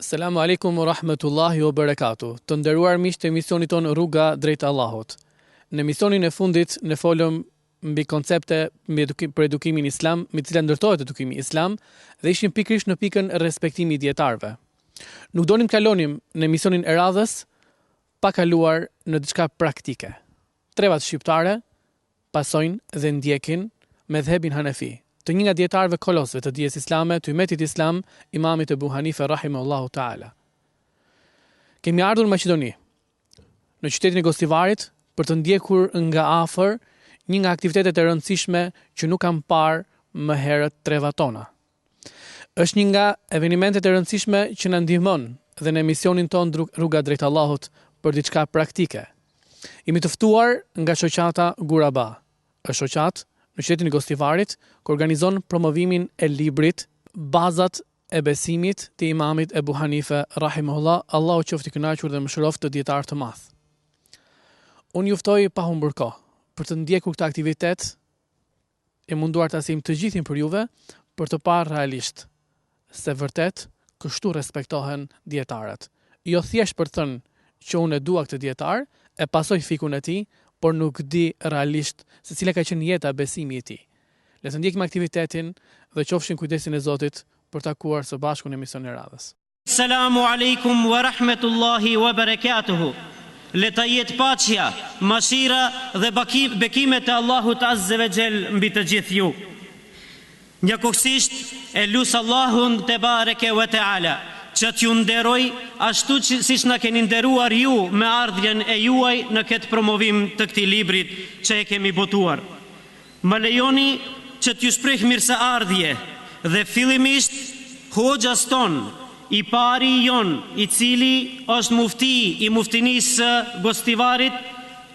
Selamu Alejkum ua Rahmetullahi ua Berekatuhu Të nderuar miq të emisionit tonë Rruga drejt Allahut. Në emisionin e fundit ne folëm mbi koncepte mbi edukim, për edukimin islam, me të cilën ndërtohet edukimi islam dhe ishim pikërisht në pikën respektimi i dijetarëve. Nuk donim të kalonim në emisionin e radhës pa kaluar në diçka praktike. Trevat shqiptare pasojnë dhe ndjekin medhhebin hanefi të një nga dijetarëve kolosve të dijes islame të ymetit islam imamit ebu hanife rahimehullahu taala kemi ardhur në maqedoni në qytetin e gostivarit për të ndjekur nga afër një nga aktivitetet e rëndësishme që nuk kanë parë më herët trevat tona Është një nga evenimentet e rëndësishme që na ndihmon dhe në emisionin tonë Rruga drejt Allahut për diçka praktike. Jemi të ftuar nga shoqata Guraba. Është shoqatë në qytetin e Gostivarit ku organizon promovimin e librit Bazat e besimit të Imamit Ebu Hanife rahimehullah, Allahu qoftë i kënaqur dhe mëshiroftë këtë dijetar të madh. Unë ju ftoj pa humbur kohë për të ndjekur këtë aktivitet Jemi munduar ta sjellim të gjithin për juve për të parë realisht se vërtet kështu respektohen dijetarët. Jo thjesht për thënë që unë e dua këtë dijetar, e pasoj fikhun e tij, por nuk di realisht se cila ka qenë jeta besimi i tij. Le të ndjekim aktivitetin dhe qofshi në kujdesin e Zotit për takuar së bashku në emisionin e radhës. Selamu Alejkum wa Rahmetullahi wa Berekatuhu Le të jetë paqja, mëshira dhe bekimet e Allahut Azze ve Xhel mbi të gjithë ju. Njëkohësisht e lus Allahun Tebareke we Teala që t'ju nderojë ashtu siç na keni nderuar ju me ardhjen e juaj në këtë promovim të këtij librit që e kemi botuar. Më lejoni që t'ju shpreh mirëseardhje dhe fillimisht hoxhës tonë, i pari jonë i cili është mufti i muftinisë së Gostivarit,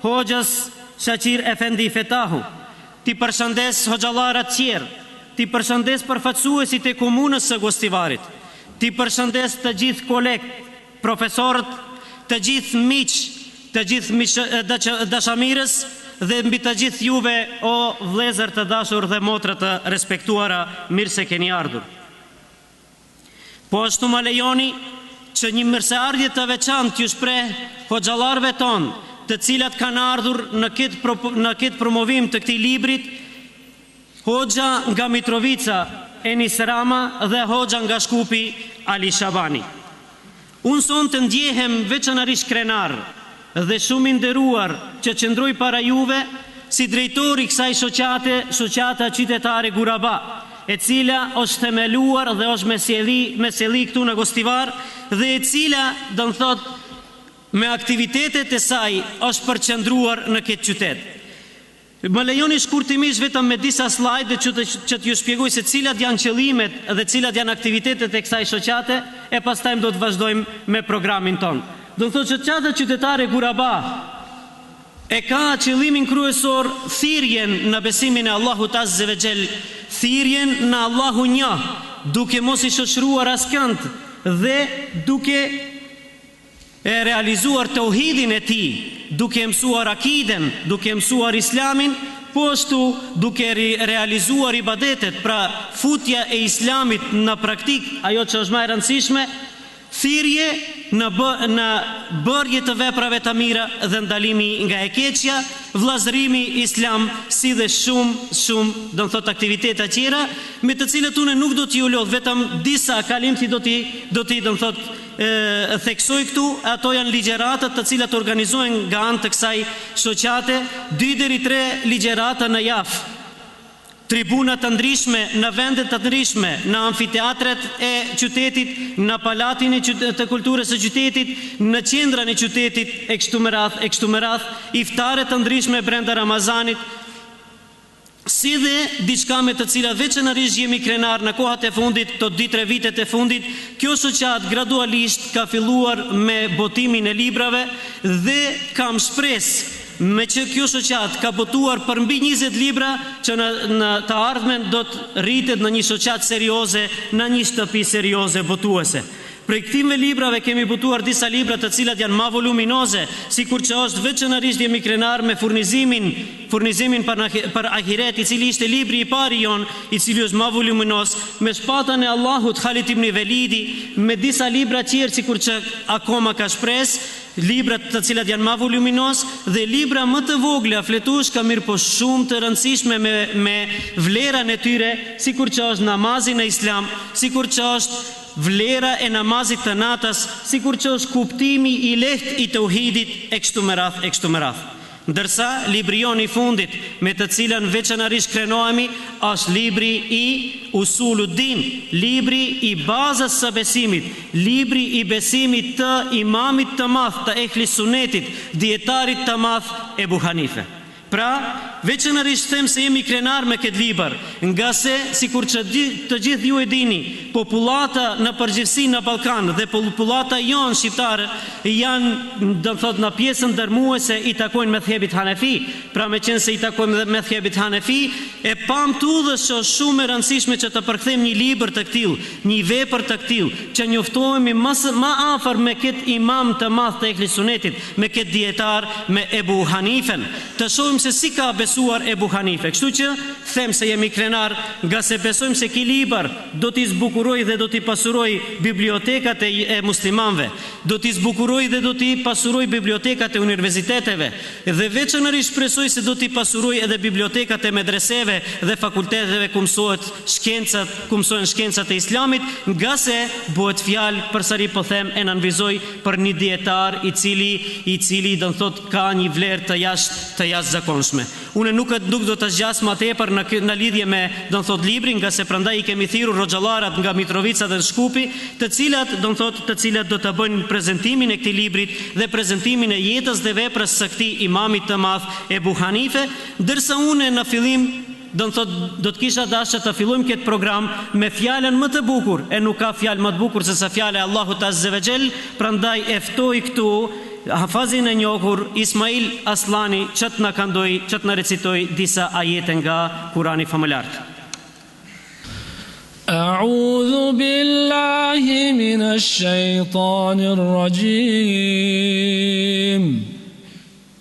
hoxhës Shaqir Efendi Fetahu. T'i përshëndes hoxhallarët tjerë, t'i përshëndes përfaqësuesit e komunës së Gostivarit, t'i përshëndes të gjithë kolegët. Profesorët, të gjithë miqtë, të gjithë dashamirët dhe mbi të gjithë juve o vëllezër të dashur dhe motra të respektuara mirë se keni ardhur. Po ashtu më lejoni që një mirëseardhje të veçantë t'ju shpreh hoxhallarëve tonë të cilat kanë ardhur në këtë promovim të këtij librit Hoxha nga Mitrovica, Enis Rama dhe hoxha nga Shkupi, Ali Shabani. Unë sonte ndjehem veçanërisht krenar dhe shumë i nderuar që qëndroj para juve si drejtor i kësaj shoqate, Shoqata Qytetare Guraba, e cila është themeluar dhe është me seli me seli këtu në Gostivar dhe e cila, do të thotë, me aktivitetet e saj është përqendruar në këtë qytet. Më lejoni shkurtimisht vetëm me disa slajde që të që t'ju shpjegoj se cilat janë qëllimet dhe cilat janë aktivitetet e kësaj shoqate e pastaj do të vazhdojmë me programin tonë. Do të thotë Shoqata Qytetare Guraba e ka qëllimin kryesor thirrjen në besimin e Allahut Azze ve Xhel, thirrjen në Allahun Një, duke mos i shoqëruar askënd dhe duke. e realizuar teuhidin e tij, duke e mësuar akiden, duke e mësuar Islamin, po ashtu duke realizuar ibadetet, pra futja e Islamit në praktikë, ajo që është më e rëndësishme, thirrje në bë në bërje të veprave të mira dhe ndalimi nga e keqja, vëllazërimi islam, si dhe shumë, shumë, do të thotë aktivitete tjera, me të cilët unë nuk do t'ju lodh, vetëm disa kalimthi do t'i, do t'i, do të thotë, E theksoj këtu, ato janë ligjeratat të cilat organizohen nga anë të kësaj shoqate, dy deri tre ligjerata në javë, tribuna të ndryshme në vende të ndryshme, në amfiteatret e qytetit, në Pallatin e të Kulturës së qytetit, në qendrën e qytetit e kështu me radhë e kështu me radhë, iftare të ndryshme brenda Ramazanit, si dhe diçka me të cilat veçanërisht jemi krenarë në kohët e fundit, këto dy-tre vitet e fundit, kjo shoqatë gradualisht ka filluar me botimin e librave dhe kam shpresë meqë kjo shoqatë ka botuar përmbi njëzet libra që në në të ardhmen do të rritet në një shoqatë serioze, në një shtëpi serioze botuese. Prej këtyre librave kemi botuar disa libra të cilat janë ma voluminoze, sikur që është veçanërisht Jemi krenarë me Furnizimin, Furnizimin për në për Ahiret, i cili ishte libri i pari jonë, i cili është ma voluminoz, me shpatën e Allahut, Halid ibn Velidi, me disa libra tjerë sikur që Akoma ka shpresë, librat të cilat janë ma voluminoz, dhe libra më të vogla, fletushka, mirëpo shumë të rëndësishme me me vlerën e tyre, sikur që është Namazi në Islam, sikur që është vlera e namazit të natës, sikur që është kuptimi i lehtë i teuhidit e kështu me radhë e kështu me radhë. Ndërsa, libri jonë i fundit, me të cilën veçanërisht krenohemi, është libri i Usul-ud-Din, libri i bazës së besimit, libri i besimit të imamit të madh të Ehli Sunnetit, dijetarit të madh Ebu Hanife. Pra, veçanërisht them se jemi krenarë me këtë libër, ngase, sikur që të gjithë ju e dini, popullata në përgjithësi në Ballkan dhe popullata jonë shqiptare janë, do të thotë, në pjesën dërrmuese i takojnë medhhebit hanefi. Pra, meqenëse i takojmë medhhebit hanefi, e pamë të udhës që është shumë e rëndësishme që të përkthejmë një libër të këtillë, një vepër të këtillë, që njoftohemi më afër me këtë imam të madh të Ehli Sunetit, me ketë dijetar me Ebu Hanifen të shohim se si ka besuar Ebu Hanife kështu që them se jemi krenar ngase besojmë se ky libër do ti zbukuroj dhe do ti pasuroj bibliotekat e e muslimanve do ti zbukuroj dhe do ti pasuroj bibliotekat e univerziteteve dhe veçanërisht shpresoj se do ti pasuroj edhe bibliotekat e medreseve dhe fakulteteve ku mësohet shkencat ku mësohen shkencat e islamit ngase bëhet fjalë përsëri po them e nënvizoj për një dijetar i cili i cili domethënë ka një vlerë të jasht të jashtëzakonshme. Unë nuk e nuk do ta zgjas më tepër në në lidhje me domethënë librin, ngase prandaj i kemi thirrur hoxhallarët nga Mitrovica dhe Shkupi, të cilat domethënë të cilat do ta bëjnë prezentimin e këtij librit dhe prezentimin e jetës dhe veprës së këtij Imamit të madh Ebu Hanife, ndërsa unë në fillim Domethënë do të kisha dash që ta fillojmë ketë program me fjalën më të bukur e nuk ka fjalë më të bukur se sa fjala e Allahut azze ve xhel prandaj e ftoj këtu hafazin e njohur Ismail Asllani që të na këndoj që të na recitoj disa ajete nga Kurani famëlart. A'udhu billahi minashshejtanirrajim.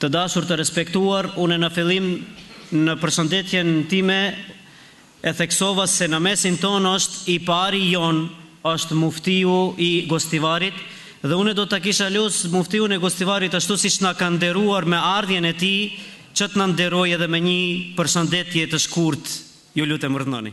Të dashur të respektuar, unë në fillim në përshëndetjen time e theksova se në mesin tonë është i pari jonë, është Muftiu i Gostivarit dhe unë do ta kisha lut Muftiun e Gostivarit ashtu siç na ka nderuar me ardhjen e tij që të na nderojë edhe me një përshëndetje të shkurtë, ju lutem urdhëroni.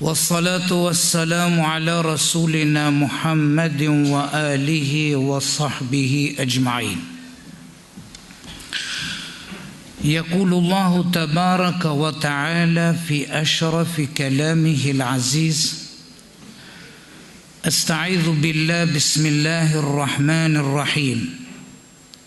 والصلاة والسلام على رسولنا محمد وآله وصحبه أجمعين يقول الله تبارك وتعالى في أشرف كلامه العزيز أستعيذ بالله بسم الله الرحمن الرحيم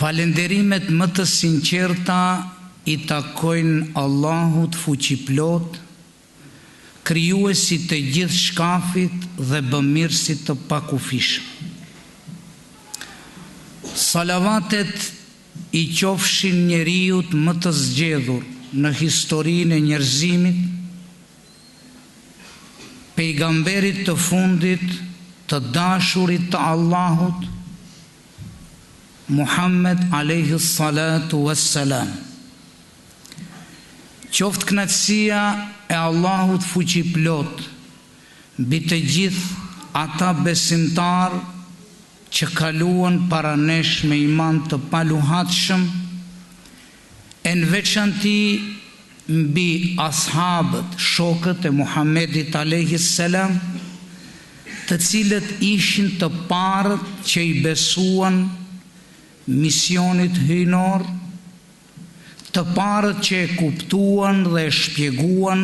Falënderimet më të sinqerta i takojnë Allahut Fuqiplotë, Krijuesit të gjithçkafit dhe Bëmirësit të pakufishëm. Salavatet i qofshin njeriut më të zgjedhur në historinë e njerëzimit, Pejgamberit të fundit të dashurit të Allahut, Muhammed alejhis salatu ves selam. Qoftë kënaqësia e Allahut fuqiplot mbi të gjithë ata besimtarë që kaluan para nesh me iman të paluhatshëm, E në veçanti mbi ashabët, shokët e Muhammedit alejhis selam, të cilët ishin të parët që i besuan misionit hyjnor, të parët që e kuptuan dhe e shpjeguan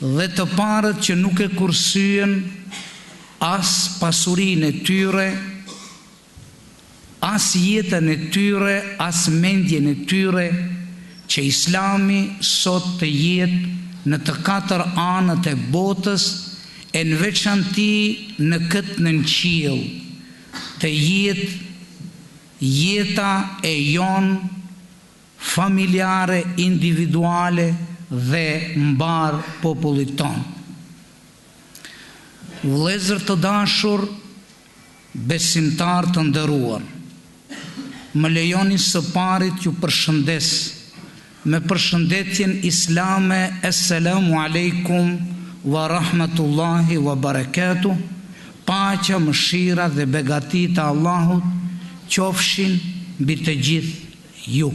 dhe të parët që nuk e kursyen as pasurinë e tyre, as jetën e tyre as mendjen e tyre që Islami sot të jetë në të katër anët e botës e në veçanti në këtë nënqiell të jetë jeta e jonë familjare individuale dhe mbarë popullit tonë. Vëllezër të dashur Besimtarë të nderuar, më lejoni së pari t'ju përshëndes me përshëndetjen islame Esselamu Alejkum wa Rahmatullahi wa Barakatuh, Paqja, mëshira dhe begatitë e Allahut qofshin mbi të gjithë ju.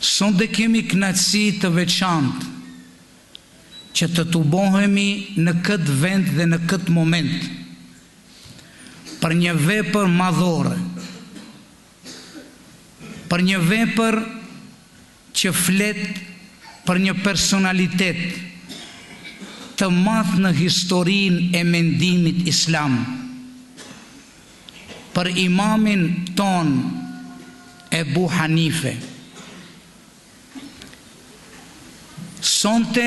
Sonte kemi kënaqësi të veçantë që të tubohemi në këtë vend dhe në këtë moment për një vepër madhore, për një vepër që flet për një personalitet të madh në historinë e mendimit islam, për Imamin tonë Ebu Hanife. Sonte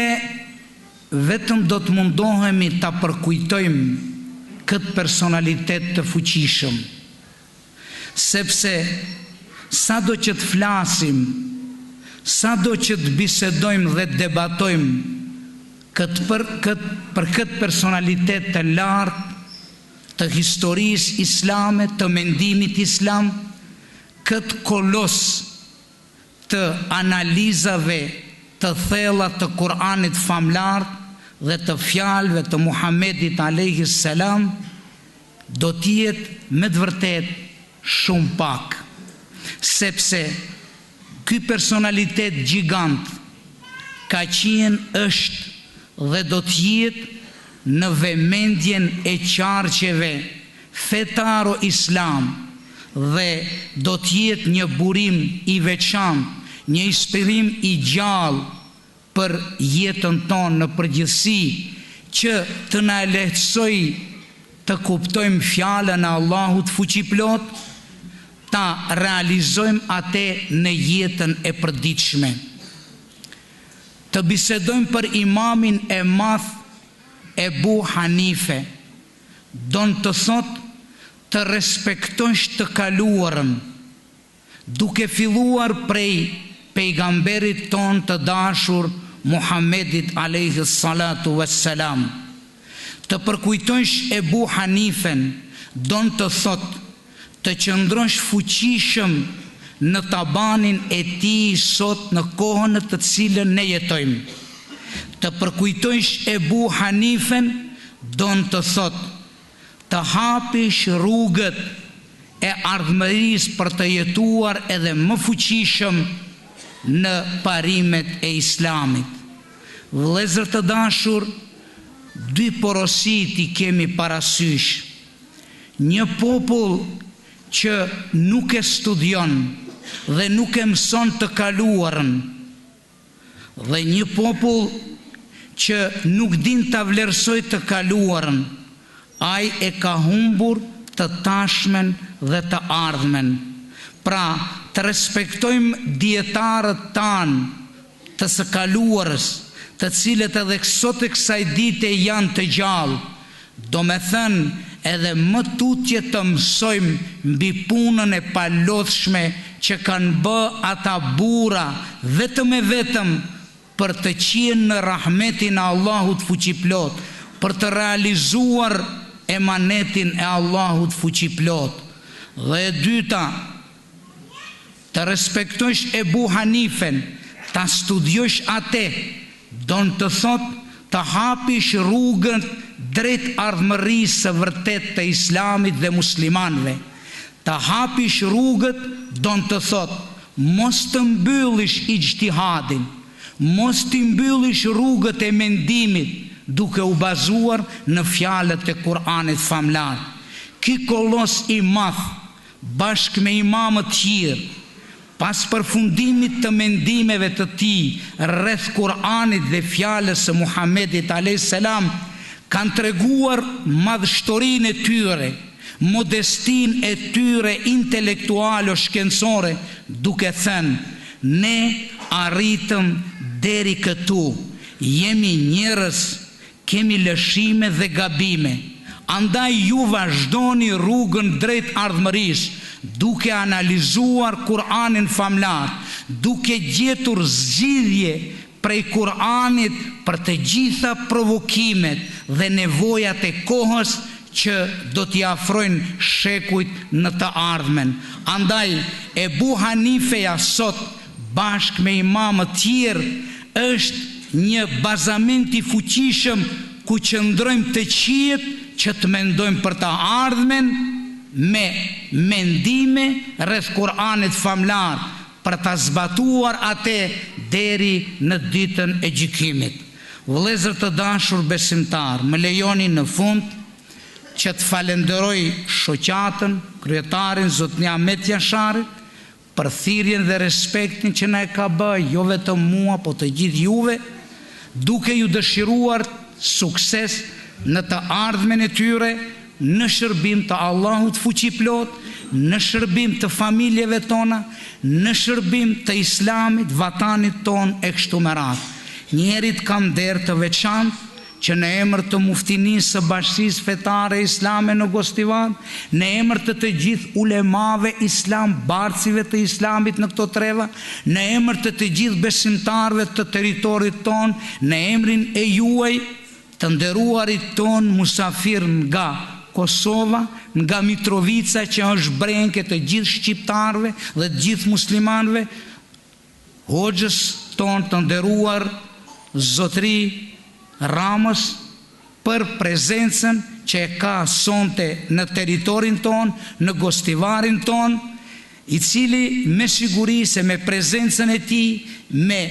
vetëm do të mundohemi ta përkujtojmë këtë personalitet të fuqishëm, sepse sado që të flasim, sado që të bisedojmë dhe të debatojmë këtë për këtë personalitet të lartë të historisë islame, të mendimit islam, këtë kolos, të analizave të thella të Kur'anit famëlartë dhe të fjalëve të Muhamedit alejhis selam do të jetë me të vërtetë shumë pak, sepse ky personalitet gjigant ka qenë, është dhe do të jetë në vëmendjen e qarqeve fetaro islam dhe do të jetë një burim i veçantë, një inspirim i gjallë për jetën tonë në përgjithësi që të na lehtësojë të kuptojmë fjalën e Allahut fuqiplotë, ta realizojmë ate në jetën e përditshme. Të bisedojmë për Imamin e madh Ebu Hanife, don të thotë të respektojsh të kaluarën, duke filluar prej Pejgamberit tonë të dashur Muhammedit alejhi salatu ue selam. Të përkujtojsh Ebu Hanifen, don të thotë Të qëndrosh fuqishëm në tabanin e tij sot në kohën në të cilën ne jetojmë. Të përkujtojsh Ebu Hanifen don të thotë të hapish rrugët e ardhmërisë për të jetuar edhe më fuqishëm në parimet e Islamit. Vëllezër të dashur, dy porosi t'i kemi parasysh. Një popull që nuk e studion dhe nuk e mëson të kaluarën dhe një popull që nuk din ta vlerësojë të kaluarën, ai e ka humbur të tashmen dhe të ardhmen. Pra, të respektojmë dijetarët tanë, të së kaluarës, të cilët edhe sot e kësaj dite janë të gjallë, domethënë edhe më tutje të mësojmë mbi punën e palodhshme që kanë bë ata burra vetëm e vetëm për të qienë në rahmetin e Allahut Fuqiplotë, për të realizuar emanetin e Allahut Fuqiplotë. Dhe e dyta, Të respektojsh Ebu Hanifen, ta studiosh ate, don të thotë të hapish rrugën drejt ardhmërisë së vërtetë të Islamit dhe muslimanëve. Të hapish rrugët don të thotë mos të mbyllish ixhtihadin, mos t'i mbyllish rrugët e mendimit duke u bazuar në fjalët e Kuranit famëlartë. Ky kolos i madh bashkë me imamët tjerë, pas përfundimit të mendimeve të tij rreth Kur'anit dhe fjalës së Muhamedit alejhis selam, kanë treguar madhështorinë e tyre, modestinë e tyre intelektualo-shkencore, duke thënë, Ne arritëm deri këtu, jemi njerëz, Kemi lëshime dhe gabime, andaj ju vazhdoni rrugën drejt ardhmërisë, duke analizuar Kur'anin famëlartë, duke gjetur zgjidhje prej Kur'anit për të gjitha provokimet dhe nevojat e kohës që do t'i afrojnë shekujt në të ardhmen. Andaj, Ebu Hanifeja sot bashkë me imamët tjerë, është një bazament i fuqishëm ku qëndrojmë të qiet që të mendojmë për të ardhmen me mendime rreth Kur'anit famëlartë për ta zbatuar atë deri në Ditën e Gjykimit. Vëllezër të dashur besimtarë, më lejoni në fund që të falënderoj shoqatën, kryetarin, zotni Ahmet Jasharit, për thirrjen dhe respektin që na e ka bë jo vetëm mua po të gjithë juve, duke ju dëshiruar sukses në të ardhmen e tyre në shërbim të Allahut Fuqiplotë, në shërbim të familjeve tona, në shërbim të Islamit, Vatanit tonë e kështu me radhë. Njëherit kam nder të veçantë, që në emër të Muftinisë së Bashkësisë Fetare Islame në Gostivar, në emër të të gjithë ulemave islam, bartësve të Islamit në këto treva, në emër të të gjithë besimtarëve të territorit tonë, në emrin e juaj, të nderuarit tonë musafir nga Kosova, nga Mitrovica që është brengë e të gjithë shqiptarëve dhe të gjithë muslimanëve, Hoxhës tonë të nderuar zotëri Ramës për prezencën që e ka sonte në territorin tonë, në Gostivarin tonë, i cili me siguri se me prezencën e tij, me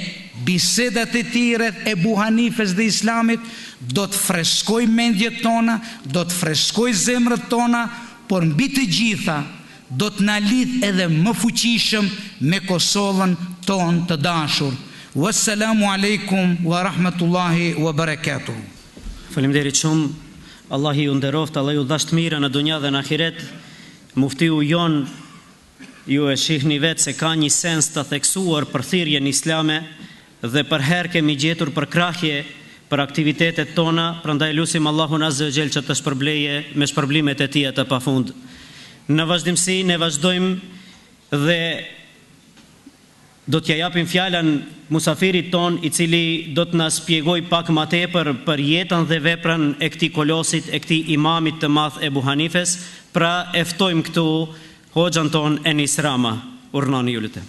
bisedat e tij rreth Ebu Hanifes dhe Islamit, do të freskojë mendjet tona, do të freskojë zemrat tona, por mbi të gjitha do të na lidhë edhe më fuqishëm me Kosovën tonë të dashur. Wassalamu Alejkum wa Rahmatullahi wa Barakatuhu. Faleminderit shumë, Allahi ju nderoftë, Allahi ju dhashtë të mira në dunja dhe në ahiret, Muftiu jonë ju e shihni vetë se ka një sens të theksuar për thirrjen islame, Dhe përherë kemi gjetur përkrahje për aktivitetet tona, prandaj lusim Allahun azze ue xhel që t'i shpërblejë me shpërblimet e Tija të pafund. Në vazhdimësi ne vazhdojmë dhe do t'ia japim fjalën musafirit tonë i cili do të na spjegojë pak ma tepër për jetën dhe veprën e këtij kolosit e këtij imamit të madh Ebu Hanifes, pra e ftojmë këtu hoxhën tonë Enis Rama. Urnoni ju lutem.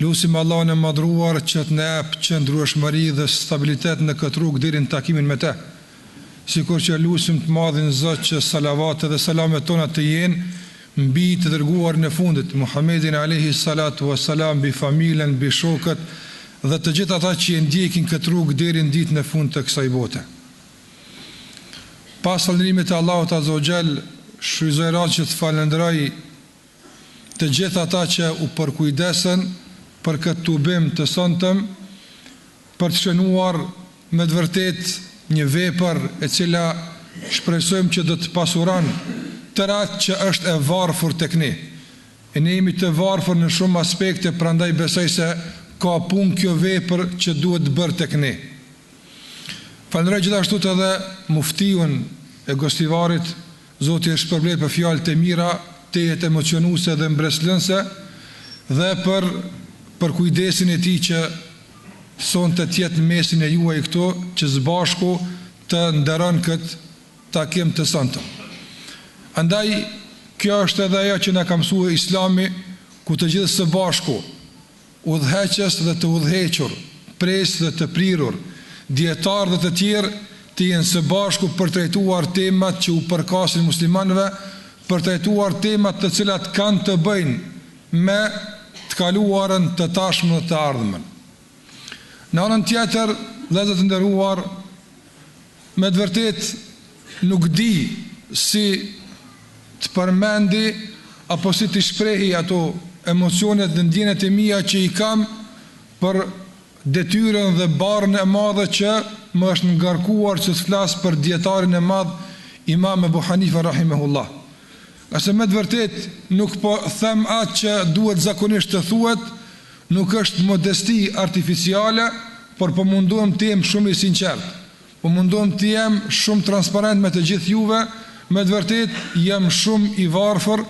Lusim Allahun e Madhëruar që të na jap qëndrueshmëri dhe stabilitet në këtë rrugë deri në takimin me te. Sikur që lusim të Madhin Zot që salavatet dhe selamet tona të jenë mbi të dërguarin e fundit, Muhammedin alejhi salatu ue selam, mbi familjen, mbi shokët dhe të gjithë ata që e ndjekin këtë rrugë deri në ditën e fundit të kësaj bote. Pas falënderimit të Allahut azza ue xhel, shfrytëzoj rastin që të falënderoj të gjithë ata që u përkujdesën për këtë tubim të sontëm për të shënuar me të vërtetë një vepër e cila shpresojmë që do të pasuron tërë atë që është e varfur tek ne. E ne jemi të varfër në shumë aspekte prandaj besoj se ka punë kjo vepër që duhet të bërë tek ne. Falënderoj gjithashtu edhe Muftiun e Gostivarit, Zoti e shpërbleftë për fjalët e mira, tejet emocionuese dhe mbresëlënëse dhe për, përkujdesin e tij që sonte të jetë në mesin e juaj këtu që së bashku të nderojmë këtë takim të sontëm. Andaj kjo është edhe ajo që na ka mësue Islami ku të gjithë së bashku udhëheqës dhe të udhëhequr, prijës dhe të prirur, dijetarë dhe të tjerë të jenë së bashku për trajtuar temat që u përkasin muslimanëve, për trajtuar temat të cilat kanë të bëjnë me të kaluarën, të tashmen dhe të ardhmen. Në anën tjetër, vëllezër të nderuar, Me të vërtetë nuk di si të përmendi apo si t'i shprehi ato emocionet dhe ndjenjat e mia që i kam për detyrën dhe barrën e madhe që më është ngarkuar që të flas për Dijetarin e madh Imam Ebu Hanife Rahimehullah. Se me të vërtetë nuk po them atë që duhet zakonisht të thuhet, nuk është modesti artificiale, por po mundohem të jem shumë i sinqertë, po mundohem të jem shumë transparent me të gjithë juve, me të vërtetë jam shumë i varfër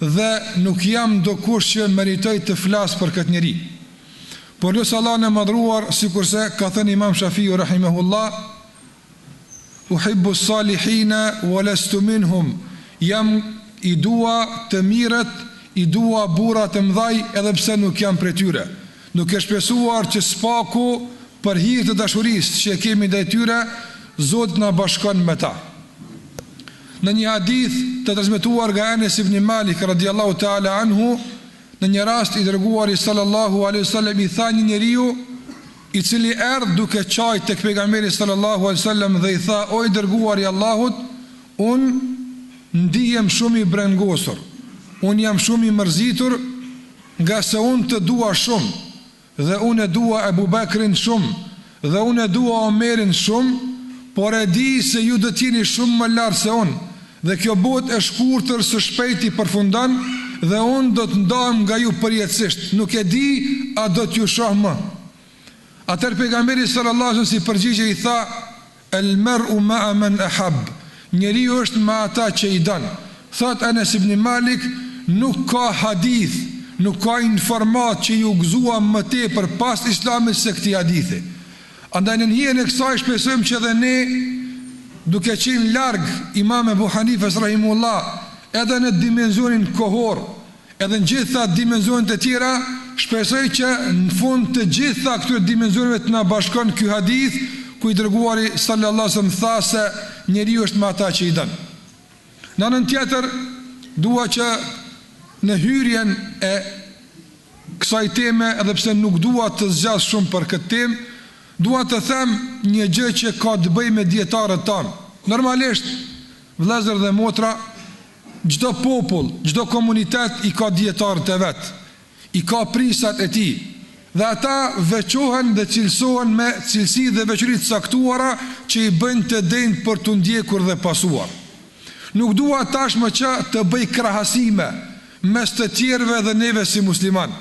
dhe nuk jam dokush që meritoj të flas për këtë njeri. Por lus Allahun e Madhëruar, sikurse ka thënë Imam Shafiu rahimehullah, Uhibbu s-salihina wa lastu minhum, Jam, i dua, të mirët, i dua burrat e mëdhaj edhe pse nuk jam prej tyre. Duke shpresuar që së paku për hir të dashurisë që e kemi ndaj tyre, Zoti të na bashkon me ta. Në një hadith të transmetuar nga Enes ibn Malik radhiyallahu ta'ala anhu, në një rast i Dërguari sallallahu alejhi wasallam i tha një njeriu, i cili erdh duke qajtë tek Pejgamberi sallallahu alejhi ve sellem dhe i tha, O i Dërguari i Allahut, unë ndihem shumë i brengosur, unë jam shumë i mërzitur, ngase unë të dua shumë, dhe unë e dua Ebu Bekrin shumë, dhe unë e dua Omerin shumë, por e di se ju do të jeni shumë më lart se unë, Dhe kjo botë e shkurtër së shpejti përfundon dhe unë do të ndahem nga ju përjetësisht, nuk e di a do t'ju shoh më. Atëherë Pejgamberi sallallahu alejhi ve sellem si përgjigje i tha, El mer'u ma'a men ahab, Njeriu është me ata që i don. Thotë Enes ibn Malik, Nuk ka hadith, nuk ka informatë që iu gëzuam më tepër pas Islamit se këtij hadithi. Andaj nën hijen e kësaj shpresojmë që edhe ne duke qenë larg Imam Ebu Hanifes rahimehullah edhe në dimenzionin kohor edhe në gjitha dimenzionet e tjera shpresoj që në fund të gjitha këtyre dimenzioneve të na bashkon ky hadith ku i dërguari sallallahu alejhi wasallam tha se njeriu është me ata që i don në anën tjetër dua që në hyrjen e kësaj teme edhe pse nuk dua të zgjas shumë për këtë temë, dua të them një gjë që ka të bëjë me dijetarët tanë. Normalisht, vëllezër dhe motra, çdo popull, çdo komunitet i ka dijetarët e vet, i ka prijësat e tij dhe ata veçohen dhe cilësohen me cilësi dhe veçori të caktuara që i bëjnë të denjë për t'u ndjekur dhe pasuar. Nuk dua tashmë që të bëj krahasime mes të tjerëve dhe neve si muslimanë,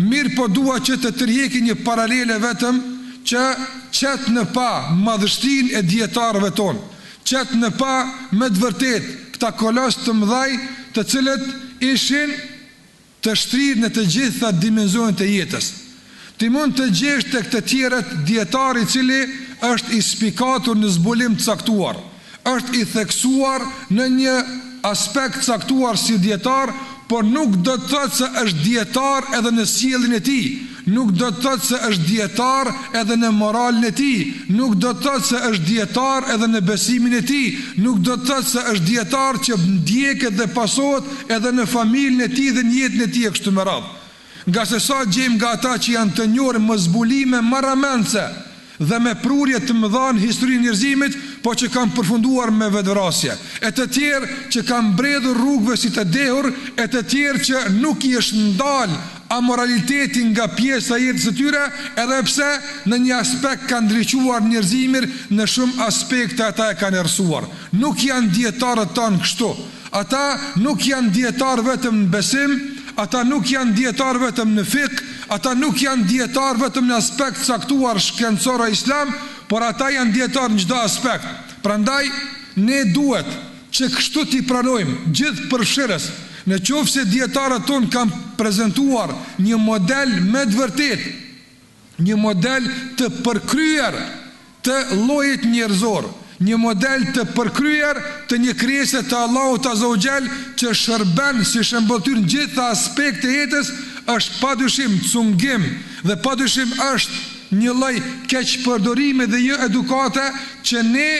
mirëpo dua që të tërheqi një paralele vetëm që qet në pah madhështinë e dijetarëve tonë, qet në pah me të vërtetë këta kolosë të mëdhaj të cilët ishin, të shtrirë në të gjitha dimenzionet e jetës. Ti mund të gjesh tek të tjerët dijetar i cili është i spikatur në zbulim të caktuar, është i theksuar në një aspekt të caktuar si dijetar, por nuk do të thotë se është dijetar edhe në sjelljen e tij, Nuk do të thotë se është dijetar edhe në moralin e tij, nuk do të thotë se është dijetar edhe në besimin e tij, nuk do të thotë se është dijetar që ndjeket dhe pasohet edhe në familjen e tij dhe në jetën e tij e kështu me radhë. Ngase sa gjejmë nga ata që janë të njohur me zbulime marramendëse, dhe me prurje të mëdha në historinë e njerëzimit, por që kanë përfunduar me vetëvrasje, e të tjerë që kanë bredhur rrugëve si të dehur, e të tjerë që nuk i është ndalë amoraliteti nga pjesa e jetës së tyre, edhe pse në një aspekt kanë ndriçuar njerëzimin në shumë aspekte ata e kanë errësuar. Nuk janë dijetarët tanë kështu. Ata nuk janë dijetarë vetëm në besim, ata nuk janë dijetarë vetëm në fikh, ata nuk janë dijetarë vetëm në aspekt të caktuar shkencor e islam, por ata janë dijetarë në çdo aspekt. Prandaj, ne duhet që kështu t'i pranojmë gjithëpërfshirës, në qoftë se dijetarët tonë kanë prezantuar një model me të vërtetë, Një model të përkryer të llojit njerëzor, një model të përkryer të një krijese të Allahut Azza wa Jall që shërben si shëmbëlltyrë në gjitha aspektet e jetës është pa dyshim cungim dhe pa dyshim është një lloj keqpërdorimi dhe joedukate që ne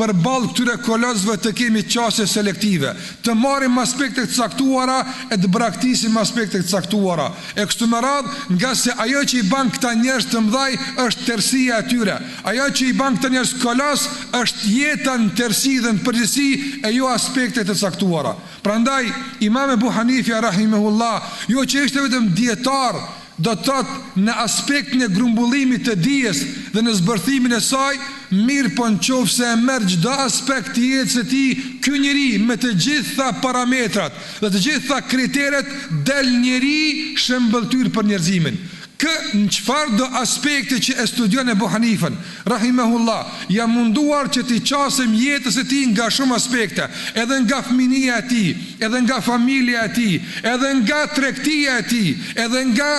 Përballë këtyre kolosëve të kemi qasje selektive, të marrim aspekte të caktuara e të braktisim aspekte të caktuara, e kështu me radhë, ngase ajo që i ban këta njerëz të mdhaj është tërësia e tyre, ajo që i ban këta njerëz kolosë është jeta në tërësi dhe në përgjithësi e jo aspekte të caktuara. Prandaj, Imam Ebu Hanifja, rahimehullah, jo që ishte vetëm dijetar, do të thotë në aspektin e grumbullimit të dijes dhe në zbërthimin e saj, mirëpo në qoftë se e merr çdo aspekt të jetës së tij, ky njeri me të gjitha parametrat dhe të gjitha kriteret del njeri shëmbëlltyrë për njerëzimin. Kë në çfarëdo aspekti që e studion Ebu Hanifën, Rahimehullah, jam munduar që t'i qasem jetës së tij nga shumë aspekte, edhe nga fëmijnia e tij, edhe nga familja e tij, edhe nga tregtia e tij, edhe nga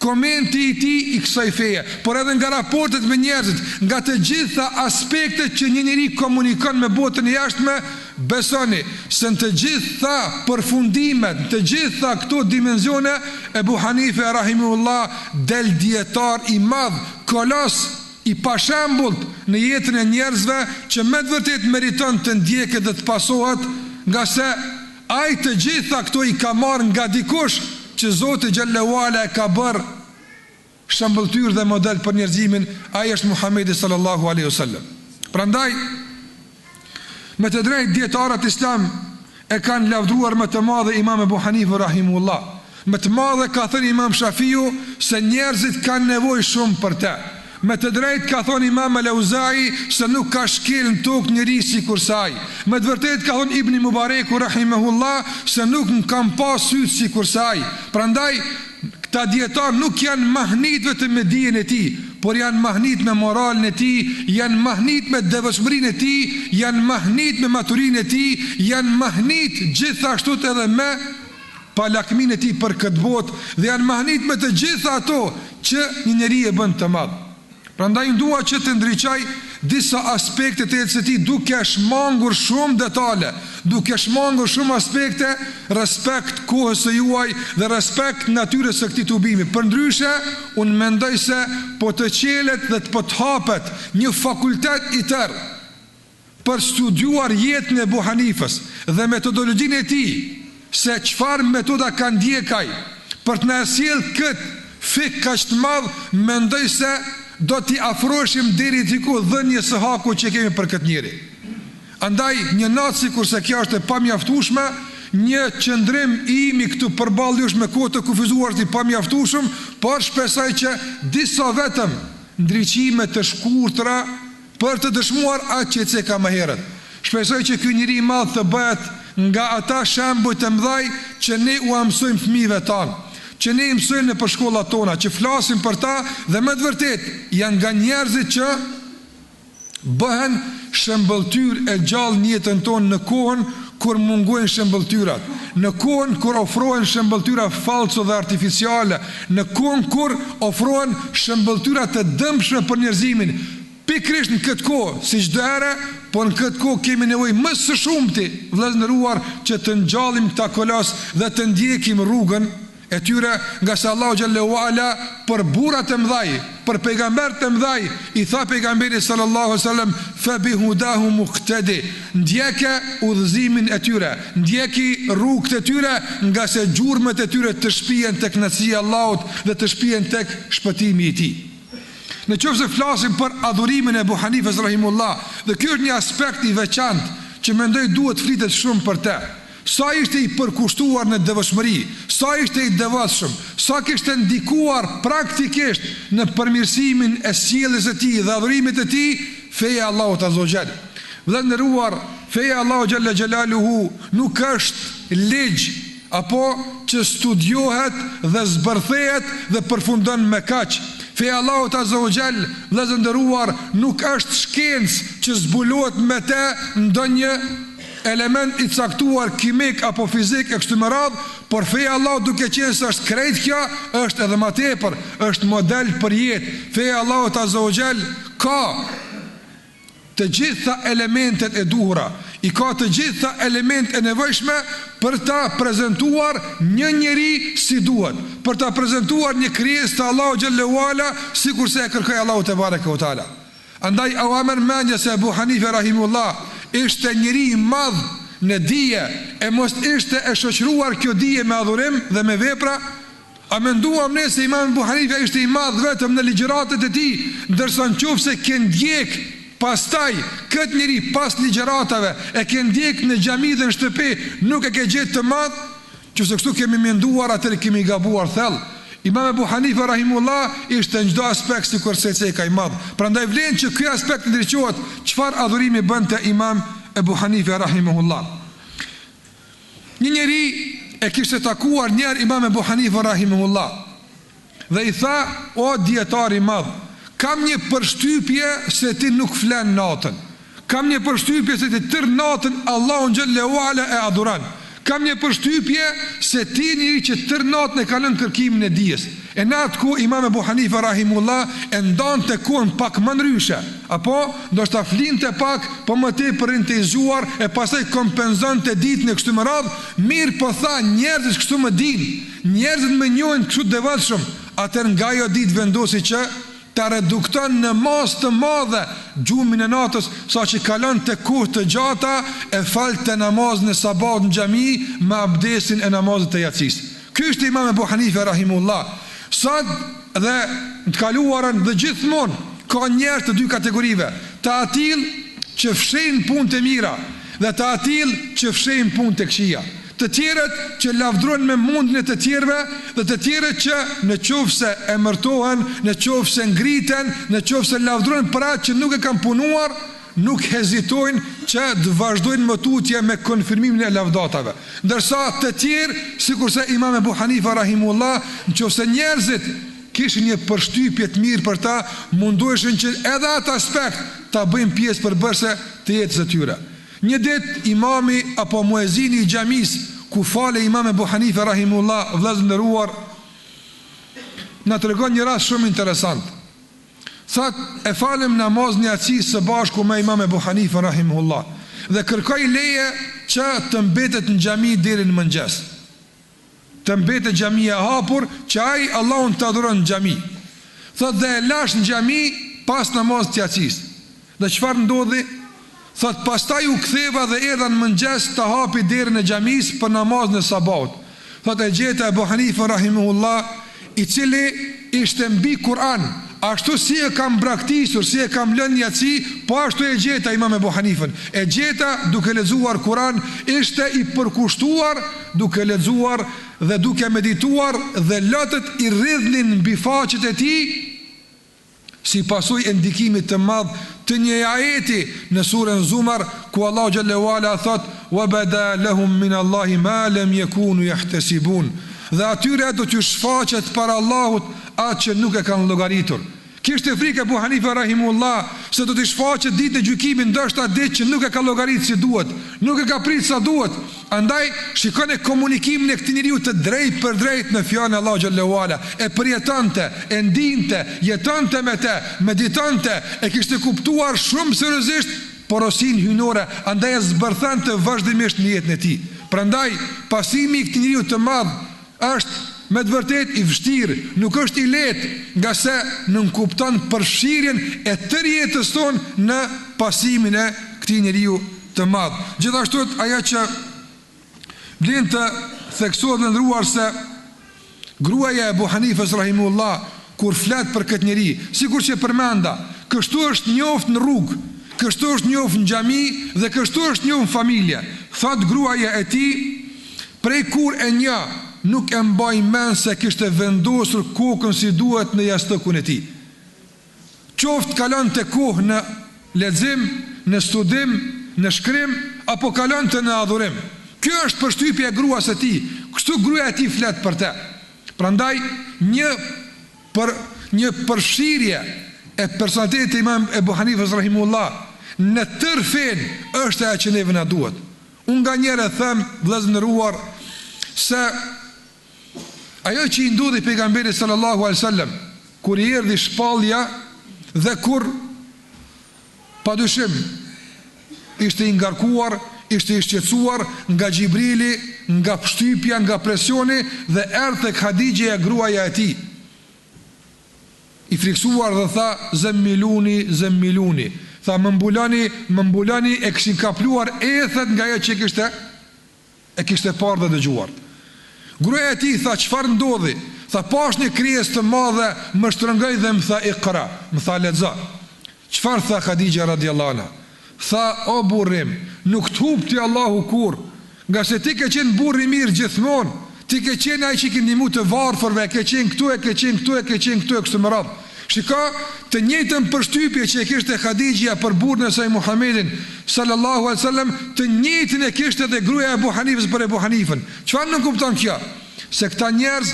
komenti i tij i kësaj feje, por edhe nga raportet me njerëzit, nga të gjitha aspektet që një njeri komunikon me botën e jashtme, besoni, se në të gjitha përfundimet, në të gjitha këto dimenzione, Ebu Hanife Rahimehullah del dijetar i madh Kolos i pashembullt në jetën e njerëzve që me të vërtetë meriton të ndiqet dhe të pasohet ngase ai të gjitha këto i ka marrë nga dikush që Zoti xhel-le ue ala e ka bërë shëmbëlltyrë dhe model për njerëzimin ai është Muhamedi sal-lallahu alejhi ue sel-lem prandaj Me të drejtë dijetarët islam e kanë lavdruar me të madhe Imam Ebu Hanifën rahimehullah. Me të madhe ka thonë Imam Shafiu se njerëzit kanë nevojë shumë për të. Me të drejtë ka thonë Imam Al-Auza'i se nuk ka shkelë në tokë njeri sikurse ai. Me të vërtetë ka thonë Ibni Mubareku rahimehullah se nuk më kanë pa sytë sikurse ai. Prandaj Këta dijetarë nuk janë mahnit vetëm me dijen e tij, por janë mahnit me moralin e tij, janë mahnit me devotshmërinë e tij, janë mahnit me maturinë e tij, janë mahnit gjithashtu edhe me palakminë e tij për këtë botë dhe janë mahnit me të gjitha ato që një njeri e bën të madh. Prandaj unë dua që të ndriçoj disa aspekte të jetës së tij duke shmangur shumë detale, duke shmangur shumë aspekte, respekt kohës së juaj dhe respekt natyrës së këtij tubimi, përndryshe unë mendoj se po të çelet dhe po të hapet një fakultet i tërë për studiuar jetën e Ebu Hanifës dhe metodologjinë e tij, se çfarë metoda ka ndjekë ai, për të na e sjellë këtë fikh kaq të madh, mendoj se do t'i afroheshim deri diku dhënies së hakut që kemi për këtë njeri. Andaj, një natë sikurse kjo është e pamjaftueshme, një qëndrim i imi këtu përballë jush me kohë të kufizuar është i pamjaftueshëm, por shpresoj që disa vetëm ndriçime të shkurtra, Për të dëshmuar atë që e ceka më herët, shpresoj që ky njeri i madh të bëhet nga ata shembuj të mëdhenj që ne ua mësojmë fëmijëve tanë, që ne i mësojmë nëpër shkollat tona, që flasim për ta dhe me të vërtetë janë nga njerëzit që bëhen shëmbëlltyrë e gjallë në jetën tonë në kohën Kur mungojnë shembëlltyrat, në kohën kur ofrohen shembëlltyra fallco dhe artificiale, në kohën kur ofrohen shembëlltyra të dëmshme për njerëzimin, pikërisht në këtë kohë, si çdo herë, po në këtë kohë kemi nevojë më së shumti, vëllezër të nderuar, që të ngjallim këta kolosë dhe të ndjekim rrugën e tyre ngase Allahu xhelle ue ala për burrat e mëdhaj për pejgamberët e mëdhaj i tha pejgamberit sallallahu alejhi ue selem fe bi hudahumuktedih ndjeke udhëzimin e tyre ndjeki rrugët e tyre ngase gjurmët e tyre të shpijen te knaqësia e Allahut dhe të shpijen tek shpëtimi i tij në qoftë se flasim për adhurimin e Ebu Hanifës rahimehullah dhe kjo është një aspekt i veçantë që mendoj duhet flitet shumë për te Sa ishte i përkushtuar në devotshmëri, sa ishte i devotshëm, sa kishte ndikuar praktikisht në përmirësimin e sjelljes së tij dhe adhurimit të tij, feja e Allahut azza wa jall. Vëllezër të nderuar, feja e Allahut xhalla xhelaluhu nuk është ligj apo që studiohet dhe zbërthehet dhe përfundon me kaq. Feja e Allahut azza wa jall, vëllezër të nderuar, nuk është shkencë që zbulohet me te ndonjë, element i caktuar kimik apo fizik e kështu me radhë, por feja e Allahut duke qenë se është krejt kjo, është edhe ma tepër, është model për jetë, feja e Allahut azza wa xhel ka të gjitha elementet e duhura, i ka të gjitha elementet e nevojshme për ta prezentuar një njeri si duhet, për ta prezentuar një krijesë të Allahut xhelle wa'ala sikurse e kërkon Allahu tebareke u te'ala. Andaj a ua merr mendja se Ebu Hanife rahimullah ishte njeri i madh në dije e të mos ishte e shoqëruar kjo dije me adhurim dhe me vepra? A menduam ne se Imam Ebu Hanife ishte i madh vetëm në ligjëratat e tij, ndërsa në qoftë se ke ndjek pastaj këtë njeri pas ligjëratave, e ke ndjek në xhami dhe në shtëpi, nuk e ke gjet të madh? Qoftë se kështu kemi menduar atëherë kemi gabuar thellë. Imam Ebu Hanife rahimullah ishte në çdo aspekt sikur se e ceka i madh. Prandaj vlen që ky aspekt të ndriçohet, çfarë adhurimi bënte Imam Ebu Hanife rahimehullah. Një njeri e kishte takuar një herë Imam Ebu Hanife rahimehullah. Dhe i tha, O dijetar i madh, kam një përshtypje se ti nuk flen natën. Kam një përshtypje se ti tërë natën Allahun xhelle u ala e adhuron. Kam një përshtypje se ti je njeri që tërë natën e kalon në kërkimin e dijes. E në atë kohë Imam Ebu Hanife rahimullah e ndante kohën pak ma ndryshe, apo, ndoshta flinte pak, po më tepër rrinte i zgjuar e pastaj kompenzonte ditën e kështu me radhë, mirëpo tha njerëzit kështu më dinë, njerëzit më njohin kështu të devotshëm, atëherë nga ajo ditë vendosi që ta redukton në masë të madhe gjumin e natës, saqë kalonte kohë të gjata e falte namazin e sabahut në xhami me abdestin e namazit të jacisë. Ky ishte Imam Ebu Hanife rahimehullah. Sot dhe në të kaluarën dhe gjithmonë ka njerëz të dy kategorive, të atillë që fshehin punët e mira dhe të atillë që fshehin punët e këqija. Të tjerët që lavdërohen me mundin e të tjerëve dhe të tjerët që, në qoftë se emërtohen, në qoftë se ngriten, në qoftë se lavdërohen për atë që nuk e kanë punuar, nuk hezitojnë që të vazhdojnë më tutje me konfirmimin e lavdatave. Ndërsa të tjerë, sikurse Imam Ebu Hanifa rahimullah, në qoftë se njerëzit kishin një përshtypje të mirë për ta, mundoheshin që edhe atë aspekt ta bëjnë pjesë përbërëse të jetës së tyre. Një ditë imami apo muezini i xhamisë ku falej Imam Ebu Hanife rahimullah, vëllezër të nderuar, na tregon një rast shumë interesant. Tha, e falëm namazin e jacisë së bashku me Imam Ebu Hanifen rahimullah dhe kërkoi leje që të mbetet në xhami deri në mëngjes. Të mbetet xhamia e hapur që ai Allahun ta adhuron në xhami. Thotë dhe e lash në xhami pas namazit të jacisë. Dhe çfarë ndodhi? Thotë pastaj u ktheva dhe erdha në mëngjes ta hapi derën e xhamisë për namazin e sabahut. Thotë e gjeta Ebu Hanifën rahimehullah i cili ishte mbi Kur'an, ashtu si e kam braktisur, si e kam lënë në jaci, po ashtu e gjeta Imam Ebu Hanifën, e gjeta duke lexuar Kur'an, ishte i përkushtuar duke lexuar dhe duke medituar dhe lotët i rridhnin mbi faqet e tij, si pasojë e ndikimit të madh të një ajeti në suren Zumar, ku Allahu xhalla wa ala thotë, Wa bada lahum min Allahi ma lam yakunu yahtesibun, Dhe atyre do t'ju shfaqet para Allahut ajo që nuk e kanë llogaritur. Kishte frikë Ebu Hanife rahimullah se do t'i shfaqet Ditën e Gjykimit ndoshta diçka që nuk e ka llogaritë si duhet, nuk e ka pritë sa duhet, Andaj, shikoni komunikimin e këtij njeriu të drejtpërdrejtë me Fjalën e Allahut xhalla wa ala, e përjetonte, e ndinte, jetonte me te, meditonte, e kishte kuptuar shumë seriozisht porosinë hyjnore, andaj e zbërthente vazhdimisht në jetën e tij. Prandaj, pasimi i këtij njeriu të madh, Është me të vërtetë i vështirë, nuk është i lehtë, ngase nënkupton përfshirjen e tërë jetës tonë në pasimin e këtij njeriu të madh. Gjithashtu ajo që vlen të theksohet vëllezër të nderuar se gruaja e Ebu Hanifës rahimehullah Kur flet për këtë njeri, sikur që e përmenda, kështu është njoftë në rrugë, kështu është njoftë në xhami dhe kështu është njoftë në familje, thotë gruaja e tij, prej kur e njoh, nuk e mbaj mend se kishte vendosur kokën si duhet në jastëkun e tij. Qoftë kalonte kohë në lexim, në studim, në shkrim, apo kalonte në adhurim. Kjo është përshtypja e gruas së tij, kështu gruaja e tij flet për te. Prandaj, një, për, një përfshirje e personalitetit të Imam Ebu Hanifës rahimullah në tërë fenë është ajo që neve na duhet. Unë nganjëherë e them vëllezër të nderuar se ajo që i ndodhi pejgamberit sallallahu alaihi wasallam kur i erdhi shpallja dhe kur Padyshim, ishte i ngarkuar, ishte i shqetësuar nga Xhibrili, nga përshtypja, nga presioni dhe erdh tek Hadixheja gruaja e tij, i frikësuar dhe tha, Zemmiluni, zemmiluni, tha, më mbuloni, më mbuloni, e kishin kapluar ethet nga ajo që kishte e kishte parë dhe dëgjuar. Gruaja e tij tha, Çfarë ndodhi? Tha, Pashë një krijesë të madhe, më shtrëngoi dhe më tha, Iqra, më tha, Lexo. Çfarë tha Hadixha radijallahu anha? Tha, O burrë im, nuk të hup ty Allahu kurrë, ngase ti ke qenë burrë i mirë gjithmonë. Ti ke qenë ai që i ke ndihmu të varfërve, e ke qenë këtu, e ke qenë këtu, e ke qenë këtu e kështu me radhë. Shiko të njëjtën përshtypje që e kishte Hadixhja për burrin e saj Muhamedin, sallallahu alejhi ve sellem, të njëjtën e kishte edhe gruaja e Ebu Hanifës për Ebu Hanifën. Çfarë nënkupton kjo? Se këta njerëz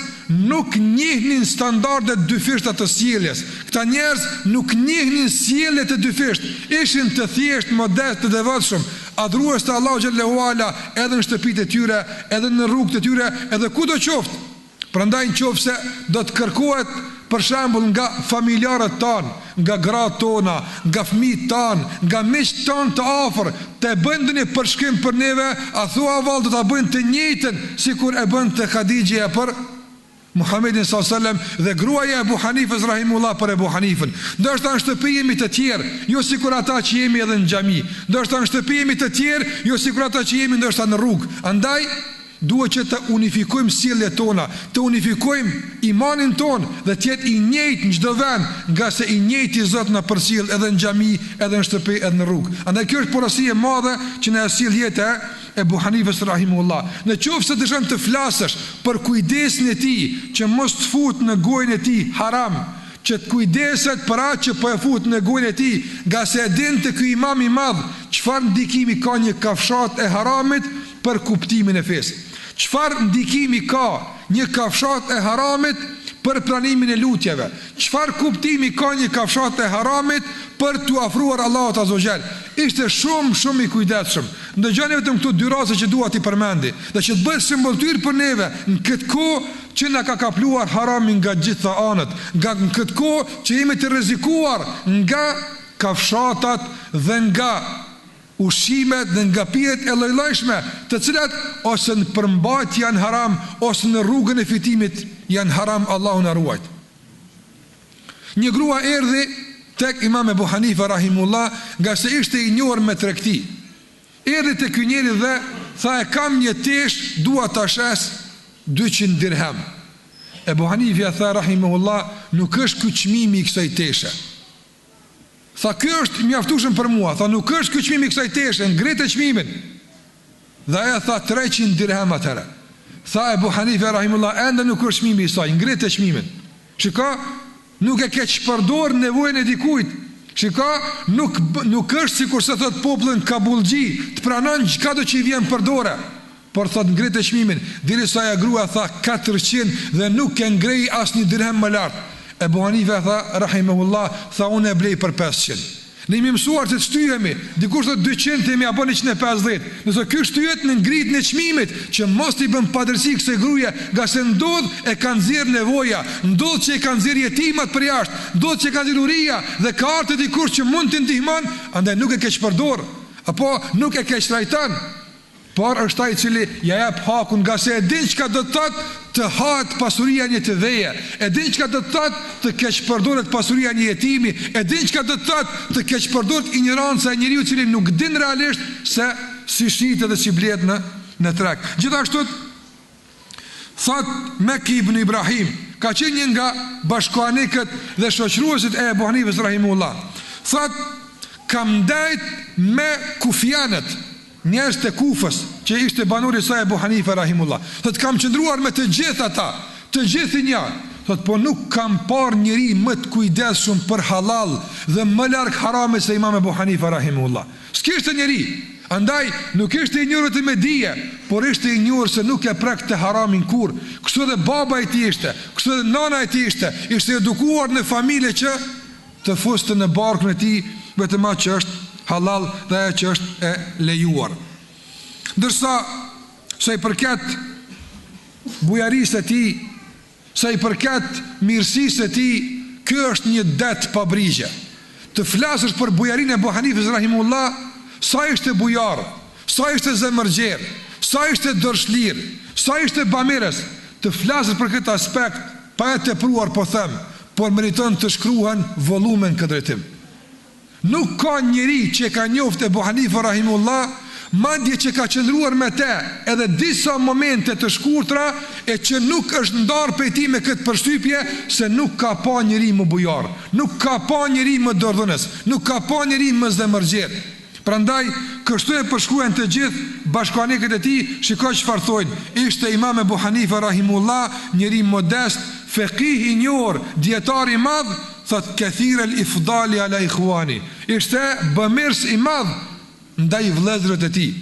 nuk njihnin standarde të dyfishta të sjelljes. Këta njerëz nuk njihnin sjellje të dyfishtë. Ishin të thjeshtë, modestë, të devotshëm. Adhurues të Allahut xhel-le ue ala edhe në shtëpitë e tyre, edhe në rrugët e tyre, edhe kudo qoftë. Prandaj nëse do të kërkohet, për shembull, nga familjarët tanë, nga gratë tona, nga fëmijët tanë, nga miqtë tanë të afër, të bëjnë ndonjë përshkrim për neve, a thua vallë do ta bëjnë të njëjtën sikur e bënte Hatixheja për Muhammedin sal selam dhe gruaja e Ebu Hanifës rahimullah për Ebu Hanifën, Ndoshta në shtëpi jemi të tjerë, jo sikur ata që jemi edhe në xhami. Ndoshta në shtëpi jemi të tjerë, jo sikur ata që jemi ndoshta në rrugë. Andaj, duhet që të unifikojmë sjelljet tona, të unifikojmë imanin tonë dhe të jetë i njëjtë në çdo vend, ngase i njëjti Zot na përcjell edhe në xhami, edhe në shtëpi, edhe në rrugë. Andaj kjo është porosi e madhe që na e sjell jeta e Ebu Hanifës Rahimullah, Në qoftë se dëshiron të flasësh për kujdesin e tij që mos të futë në gojën e tij haram, që të kujdeset për atë që po e fut në gojën e tij, ngase e dinte ky imam i madh çfarë ndikimi ka një kafshatë e haramit për kuptimin e fesë. Çfarë ndikimi ka një kafshatë e haramit për pranimin e lutjeve? Çfarë kuptimi ka një kafshatë e haramit për t'u afruar Allahut azze ue xhel? Ishte shumë, shumë i kujdesshëm. Ndëgjoni vetëm këto dy raste që dua t'i përmendi, dhe që të bëhet shembëlltyrë për neve në këtë kohë që na ka kapluar harami nga të gjitha anët, nga në këtë kohë që jemi të rrezikuar nga kafshatat dhe nga Ushqimet dhe nga pijet e llojllojshme të cilat ose në përmbajtje janë haram ose në rrugën e fitimit janë haram Allahu na ruajt. Një grua erdhi tek Imam Ebu Hanife rahimullah ngase ishte i njohur me tregti. Erdhi te ky njeri dhe tha e kam një teshë dua ta shes dyqind dirhem. Ebu Hanifja tha rahimehullah nuk është ky çmimi i kësaj teshe. Tha, Ky është mjaftueshëm për mua. Tha, Nuk është ky çmimi i kësaj teshe, ngrite çmimin. Dhe ajo tha, Treqind dirhem atëherë. Tha Ebu Hanife rahimullah, Ende nuk është çmimi i saj, ngrite çmimin. Shiko, nuk e keqpërdor nevojën e dikujt. Shiko, nuk nuk është sikurse thot populli kabullxhi, të pranon çkado që i vjen për dore. Por thotë ngrite çmimin, deri sa ajo gruaja tha katërqind dhe nuk e ngrej asnjë dirhem më lart. Ebu Hanife tha rahimehullah tha unë e blej për pesëqind. Ne jemi mësuar që të shtyhemi, dikush thotë dyqind themi a bën njëqind e pesëdhjetë, nëse ky shtyhet në ngritjen e çmimit që mos t'i bën padrejtësi kësaj gruaje ngase ndodh e ka nxjerrë nevoja, ndodh që i ka nxjerrë jetimat për jashtë, ndodh që e ka nxjerrë uria dhe ka ardhur te dikush që mund t'i ndihmon, andaj nuk e keqpërdor, apo nuk e keqtrajton. Por është ai i cili ia jep hakun ngase e din çka do të thotë të hahet pasuria e një të veje, e din çka do të thotë të keqpërdoret pasuria e një jetimi, e din çka do të thotë të keqpërdoret injoranca e njeriu i cili nuk din realisht se si shitet dhe si blehet në treg. Gjithashtu Thotë, Meki ibn Ibrahim, ka qenë një nga bashkohanikët dhe shoqëruesit e Ebu Hanifes rahimehullah. Thotë, Kam ndejt me kufjanët, njerëz të Kufës, që ishte banor i saj Ebu Hanife rahimehullah. Thotë, Kam qëndruar me të gjithë ata, të gjithë i njoh, thotë, po nuk kam parë njeri më të kujdesshëm për hallall dhe më larg haramit se Imam Ebu Hanife rahimehullah. S'kishte njeri, andaj nuk ishte i njohur vetëm me dije, por ishte i njohur se nuk e prekte haramin kurrë, kështu edhe baba i tij ishte, kështu edhe nana e tij ishte, ishte edukuar në familje që të fuste në barkun e tij vetëm atë që është hallall dhe ajo që është e lejuar. Ndërsa sa i përket bujarisë së tij, Sa i përket mirësisë së tij, ky është një det pa brigje. Të flasësh për bujarinë e Ebu Hanifes rahimehullah, sa ishte bujar, sa ishte zemërgjerë, sa ishte dorëshlirë, sa ishte bamirës, të flasësh për këtë aspekt pa e tepruar po them, por meriton të shkruhen volume në këtë drejtim. Nuk ka njeri që e ka njoft Ebu Hanifën Rahimullah, madje që ka qëndruar me te edhe disa momente të shkurtra e që nuk është ndarë prej tij me këtë përshtypje se nuk ka pa njeri më bujar, nuk ka pa njeri më dorëdhënës, nuk ka pa njeri më zemërgjerë. Prandaj, kështu e përshkruajnë të gjithë bashkohanikët e tij, shiko çfarë thonë, Ishte Imam Ebu Hanife Rahimullah njeri modest, fekih i njohur, dijetar i madh, Thotë Kethirel ifdali ala ihvanihi, Ishte bëmirës i madh ndaj vëllezërit e tij.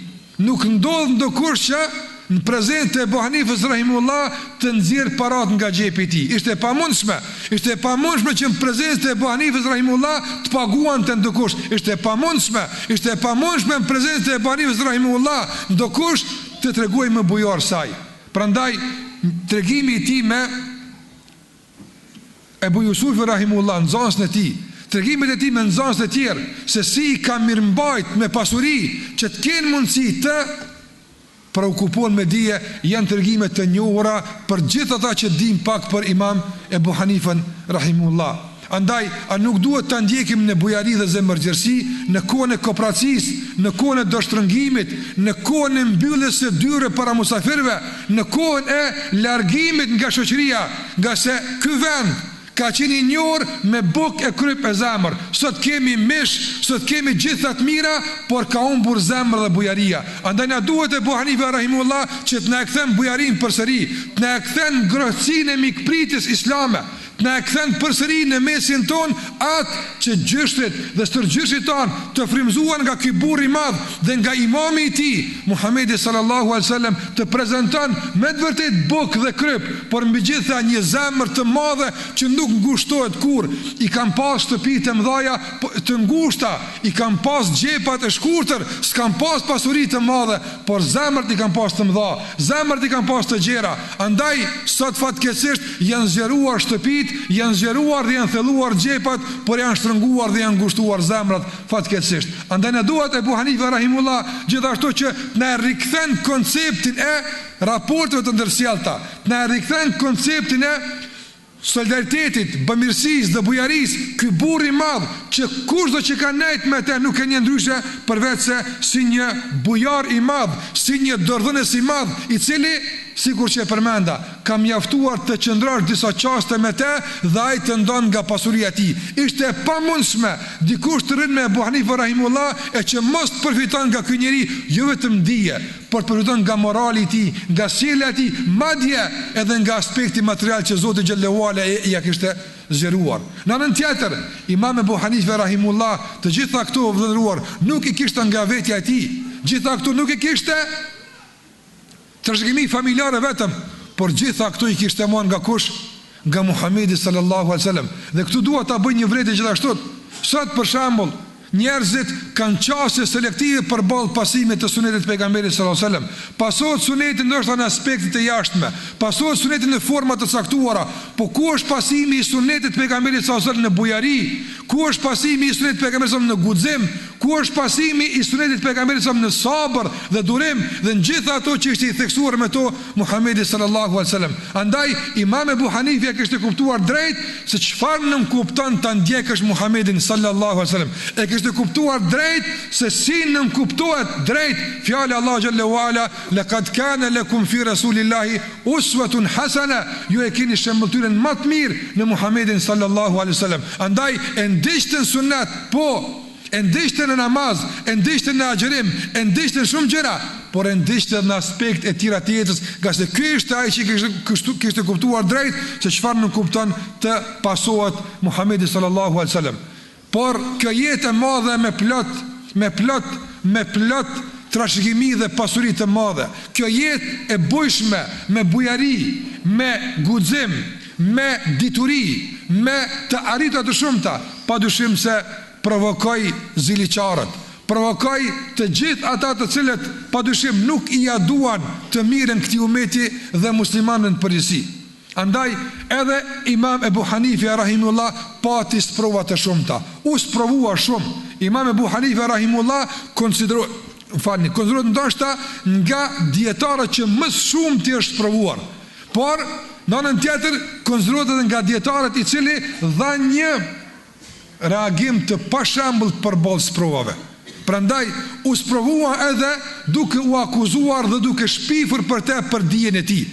Nuk ndodh ndokush që në prezencë të Ebu Hanifës Rahimullah të nxjerrë paratë nga xhepi i tij. Ishte e pamundshme. Ishte e pamundshme që në prezencë të Ebu Hanifës Rahimullah të paguante ndokush. Ishte e pamundshme. Ishte e pamundshme në prezencë të Ebu Hanifës Rahimullah ndokush të treguhej më bujar se ai. Prandaj, tregimi i tij me. Ebu Jusufin Rahimullah, nxënësin e tij, Tregimet e tij me nxënës e tjerë, se si i ka mirëmbajt me pasuri, që të kenë mundësi të preokupon me dije, janë tregime të njohura për gjithë ata që dimë pak për Imam Ebu Hanifen Rahimullah. Andaj, a nuk duhet ta ndjekim në bujari dhe zemërgjerësi, në kohën e kopracisë, në kohën e dorështrëngimit, në kohën e mbylljes së dyerve para musafirëve, në kohën e largimit nga shoqëria, ngase ky vend ka qenë i njohur me bukë e kryp e zemër, sot kemi mish, sot kemi gjitha të mirat, por ka humbur zemra dhe bujaria. Andaj na duhet Ebu Hanife rahimehullah që të na e kthen bujarinë përsëri, të na e kthen ngrohtësinë e mikpritjes islame, Të na e kthen përsëri në mesin tonë atë që gjyshrit dhe stërgjyshrit tanë të frymëzuar nga ky burrë i madh dhe nga imami i tij, Muhamedi sallallahu alejhi ve sellem, të prezantojmë me të vërtetë bukë dhe kryp, por mbi gjitha një zemër të madhe që nuk ngushtohet kurrë, i kanë pasë shtëpitë e mëdha jo të ngushta, i kanë pasë xhepat e shkurtër, s'kanë pasë pasuri të madhe, por zemrat i kanë pasë të mëdha, zemrat i kanë pasë të gjera, Andaj, sot fatkeqësisht janë zgjeruar shtëpitë, janë zgjeruar dhe janë thelluar xhepat, por janë shtrënguar dhe janë ngushtuar zemrat, fatkeqësisht. Andaj na duhet Ebu Hanife rahimullah gjithashtu që të na e rikthen konceptin e raporteve të ndërsjellta, të na e rikthen konceptin e Solidaritetit, bamirësisë dhe bujarisë, ky burrë i madh që kushdo që ka nejt me te nuk e njeh ndryshe përveçse si një bujar i madh, si një dorëdhënës i madh, i cili, sikur që e përmenda, ka mjaftuar të qëndrosh disa çaste me te dhe ai të ndan nga pasuria e tij. Ishte e pamundshme dikush të rrin me Ebu Hanife Rahimullah e që mos të përfiton nga ky njeri jo vetëm dije, por të përfiton nga morali i tij, nga sjellja e tij, madje edhe nga aspekti material që Zoti xhelle ue ala ia kishte zgjeruar. Në anën tjetër, Imam Ebu Hanife rahimullah të gjitha këto vëlla i nderuar nuk i kishte nga vetja e tij, gjitha këto nuk i kishte trashëgimi familjare vetëm, por gjitha këto i kishte marrë nga kush? Nga Muhamedi sallallahu alejhi ve sellem. Dhe këtu dua ta bëj një vërejtje gjithashtu. Sot për shembull, Njerëzit kanë qasje selektive përballë pasimit të Sunetit të Pejgamberit sallallahu alejhi ve sellem. Pasohet Suneti ndoshta në aspekte të jashtme, pasohet Suneti në forma të caktuara, po ku është pasimi i Sunetit të Pejgamberit sallallahu alejhi ve sellem në bujari, ku është pasimi i Sunetit të Pejgamberit sallallahu alejhi ve sellem në guxim, ku është pasimi i Sunetit të Pejgamberit sallallahu alejhi ve sellem në sabër dhe durim dhe në gjitha ato që ishte i theksuar me to Muhamedi sallallahu alejhi ve sellem. Andaj Imam Ebu Hanifja kishte kuptuar drejt se çfarë nënkupton ta ndjekësh Muhamedin sallallahu alejhi ve sellem. E kishte kuptuar drejt se si nënkuptohet drejt fjala e Allahut xhel-le ue ala, "Lekad kane lekum fi Rasulillahi uswatun hasana", Ju e keni shembëlltyrën më të mirë në Muhamedin sallallahu alejhi ve sellem. Andaj e ndiqte në sunnet, po, E ndiqte në namaz, e ndiqte në agjërim, e ndiqte shumë gjëra, por e ndiqte edhe në aspekte tjera të jetës, ngase ky ishte ai që i kishte kuptuar drejt se çfarë nënkupton të pasohet Muhamedi sallallahu alejhi ve sellem. Por kjo jetë e madhe me plot, me plot, me plot trashëgimi dhe pasuri të madhe, kjo jetë e bujshme me bujari, me guxim, me dituri, me të arritura të shumta, padyshim se provokoi ziliqarët, provokoi të gjithë ata të cilët padyshim nuk ia duan të mirën këtij umeti dhe muslimanëve në përgjithësi. Andaj edhe Imam Ebu Hanifja rahimullah pati sprova të shumta, u sprovua shumë, Imam Ebu Hanifja rahimullah konsiderohet, më falni, konsiderohet ndoshta nga dijetarët që më shumti është sprovuar, Por, në anën tjetër, konsiderohet edhe nga dijetarët i cili dha një reagim të pashembullt përballë sprovave. Prandaj, u sprovua edhe duke u akuzuar dhe duke shpifur për të për dijen e tij.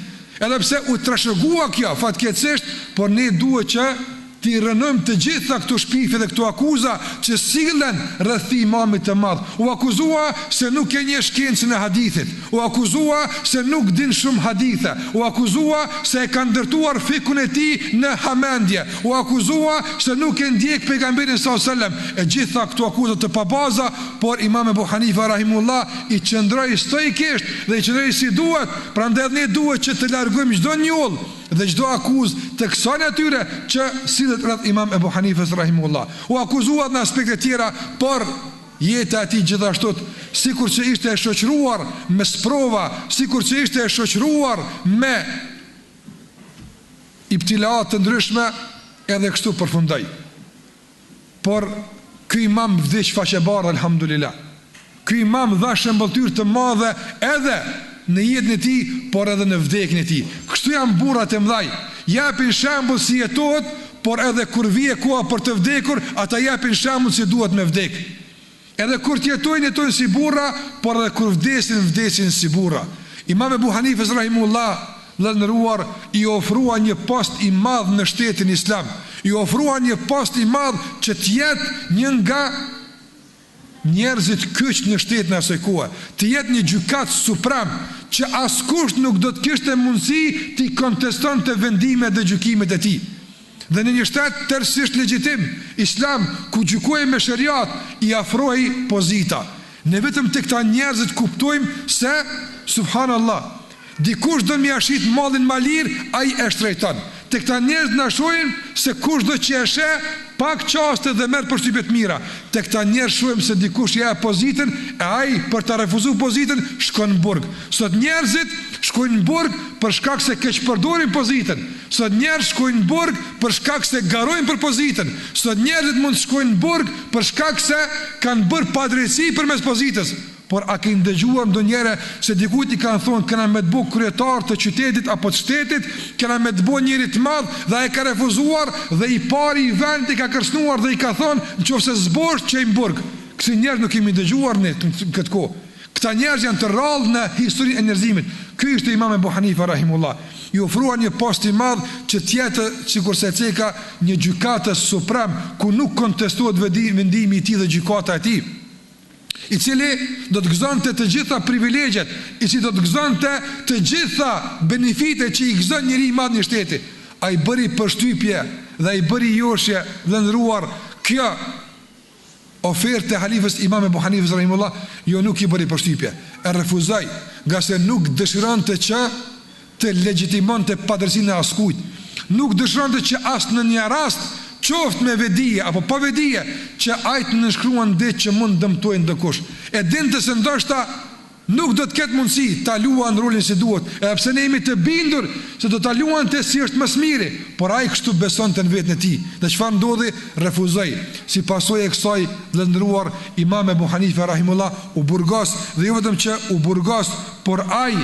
Edhe pse u trashëgua kjo, fatkeqësisht, por ne duhet që T'i rrënojmë të gjitha këto shpifje dhe këto akuza që sillen rreth atij imamit të madh, u akuzua se nuk e njeh shkencën e hadithit, u akuzua se nuk din shumë hadithe, u akuzua se e ka ndërtuar fikhun e tij në hamendje, u akuzua se nuk e ndjek Pejgamberin sallallahu alejhi ve sellem, e gjitha këto akuza të pabaza, por Imam Ebu Hanife rahimehullah i qëndroi stoikisht dhe i qëndroi si duhet, prandaj edhe ne duhet që të largojmë çdo njollë, dhe çdo akuzë të kësaj natyre që sillet rreth Imam Ebu Hanifes rahimullah. U akuzua edhe në aspekte tjera, por jeta e tij gjithashtu sikur që ishte e shoqëruar me sprova, sikur që ishte e shoqëruar me ibtilaat të ndryshme, edhe kështu përfundoi. Por ky imam vdiq faqebardhë Alhamdulilah. Ky imam dha shembëlltyrë të madhe edhe në jetën e tij, por edhe në vdekjen e tij. Kështu janë burrat e mdhaj, japin shembull si jetohet, por edhe kur vjen koha për të vdekur, ata japin shembull si duhet me vdekë. Edhe kur të jetojnë, jetojnë si burra, por edhe kur vdesin, vdesin si burra. Imam Ebu Hanifes rahimehullah, vlla i nderuar, iu ofrua një post i madh në shtetin islam, iu ofrua një post i madh që të jetë një nga njerëzit kyç në shtetin e asaj kohe, të jetë një gjykatës suprem që askush nuk do të kishte mundësi t'i kontestonte vendimet dhe gjykimet e tij. Dhe në një shtet tërësisht legjitim, islam, ku gjykohej me sheriat, i ofrohej pozita. Ne vetëm te këta njerëzit kuptojmë se, subhanallah, dikush do me ia shit mallin ma lirë, ai e shtrejton. Te këta njerëzit na shohim se kushdo që e sheh pak çaste dhe merr përshtypje të mira. Te këta njerëz shohim se dikush ia jep pozitën e ai për ta refuzu pozitën shkon në burg. Sot njerëzit shkojnë në burg për shkak se keqpërdorin pozitën. Sot njerëz shkojnë në burg për shkak se garojnë për pozitën, sot njerëzit mund të shkojnë në burg për shkak se kanë bërë padrejtësi përmes pozitës, por a keni dëgjuar ndonjëherë se dikujt i kanë thonë kena me të bo kryetar të qytetit apo të shtetit, kena me të bo njeri të madh dhe ai ka refuzuar dhe i pari i vendit e ka kërcënuar dhe i ka thonë në qoftë se s'bohesh qe në burg, kësi njerëz nuk kemi dëgjuar ne në këtë kohë. Këta njerëz janë të rrallë në historinë e njerëzimit. Ky ishte Imam Ebu Hanife rahimullah. Iu ofrua një post i madh që të jetë sikurse e ceka një gjykatës suprem ku nuk kontestohet vendimi i tij dhe gjykata e tij, i cili do të gëzonte të gjitha privilegjet, i cili do të gëzonte të gjitha benefitet që i gëzon njeri i madh në shtet. A i bëri përshtypje dhe a i bëri joshje, vlla i nderuar, kjo ofertë e Halifës Imam Ebu Hanifës rahimullah, jo nuk i bëri përshtypje, e refuzoi, ngase nuk dëshironte që të legjitimonte padrejtësinë e askujt, nuk dëshironte që as në një rast, qoftë me vetëdije apo pa vetëdije, që ai të nënshkruan diç që mund të dëmtojë ndokush, e dinte se ndoshta nuk do të ketë mundësi ta luan rolin si duhet, edhe pse ne jemi të bindur se do ta luante si është më së miri, por ai kështu besonte në veten e tij. Dhe çfarë ndodhi? Refuzoi. Si pasojë e kësaj, vlla i nderuar Imam Ebu Hanife rahimullah u burgos, dhe jo vetëm që u burgos, por ai,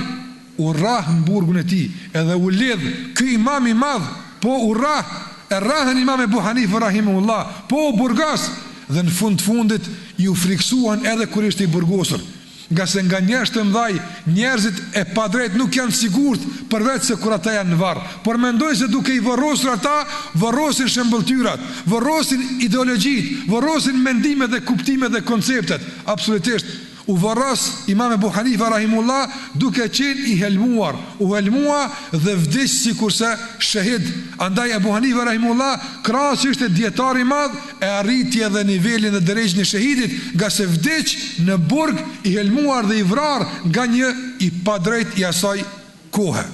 u rrah në burgun e tij edhe u lidh ky imam i madh po u rrah e rrahën imam Ebu Hanifën rahimehullah po u burgos dhe në fund të fundit iu frikësuan edhe kur ishte i burgosur ngase nga njerëzit e mëdhaj njerëzit e padrejtë nuk janë të sigurtë përveç se kur ata janë në varr por mendojnë se duke i vorrosur ata vorrosin shembëlltyrat vorrosin ideologjitë vorrosin mendimet dhe kuptimet dhe konceptet absolutisht U varros Imam Ebu Hanife rahimullah duke qenë i helmuar, u helmua dhe vdiq sikurse shehid, andaj Ebu Hanife rahimullah krahas që ishte dijetar i madh e arriti edhe nivelin dhe derexhën e shehidit ngase vdiq në burg i helmuar dhe i vrarë nga një i padrejtë i asaj kohe.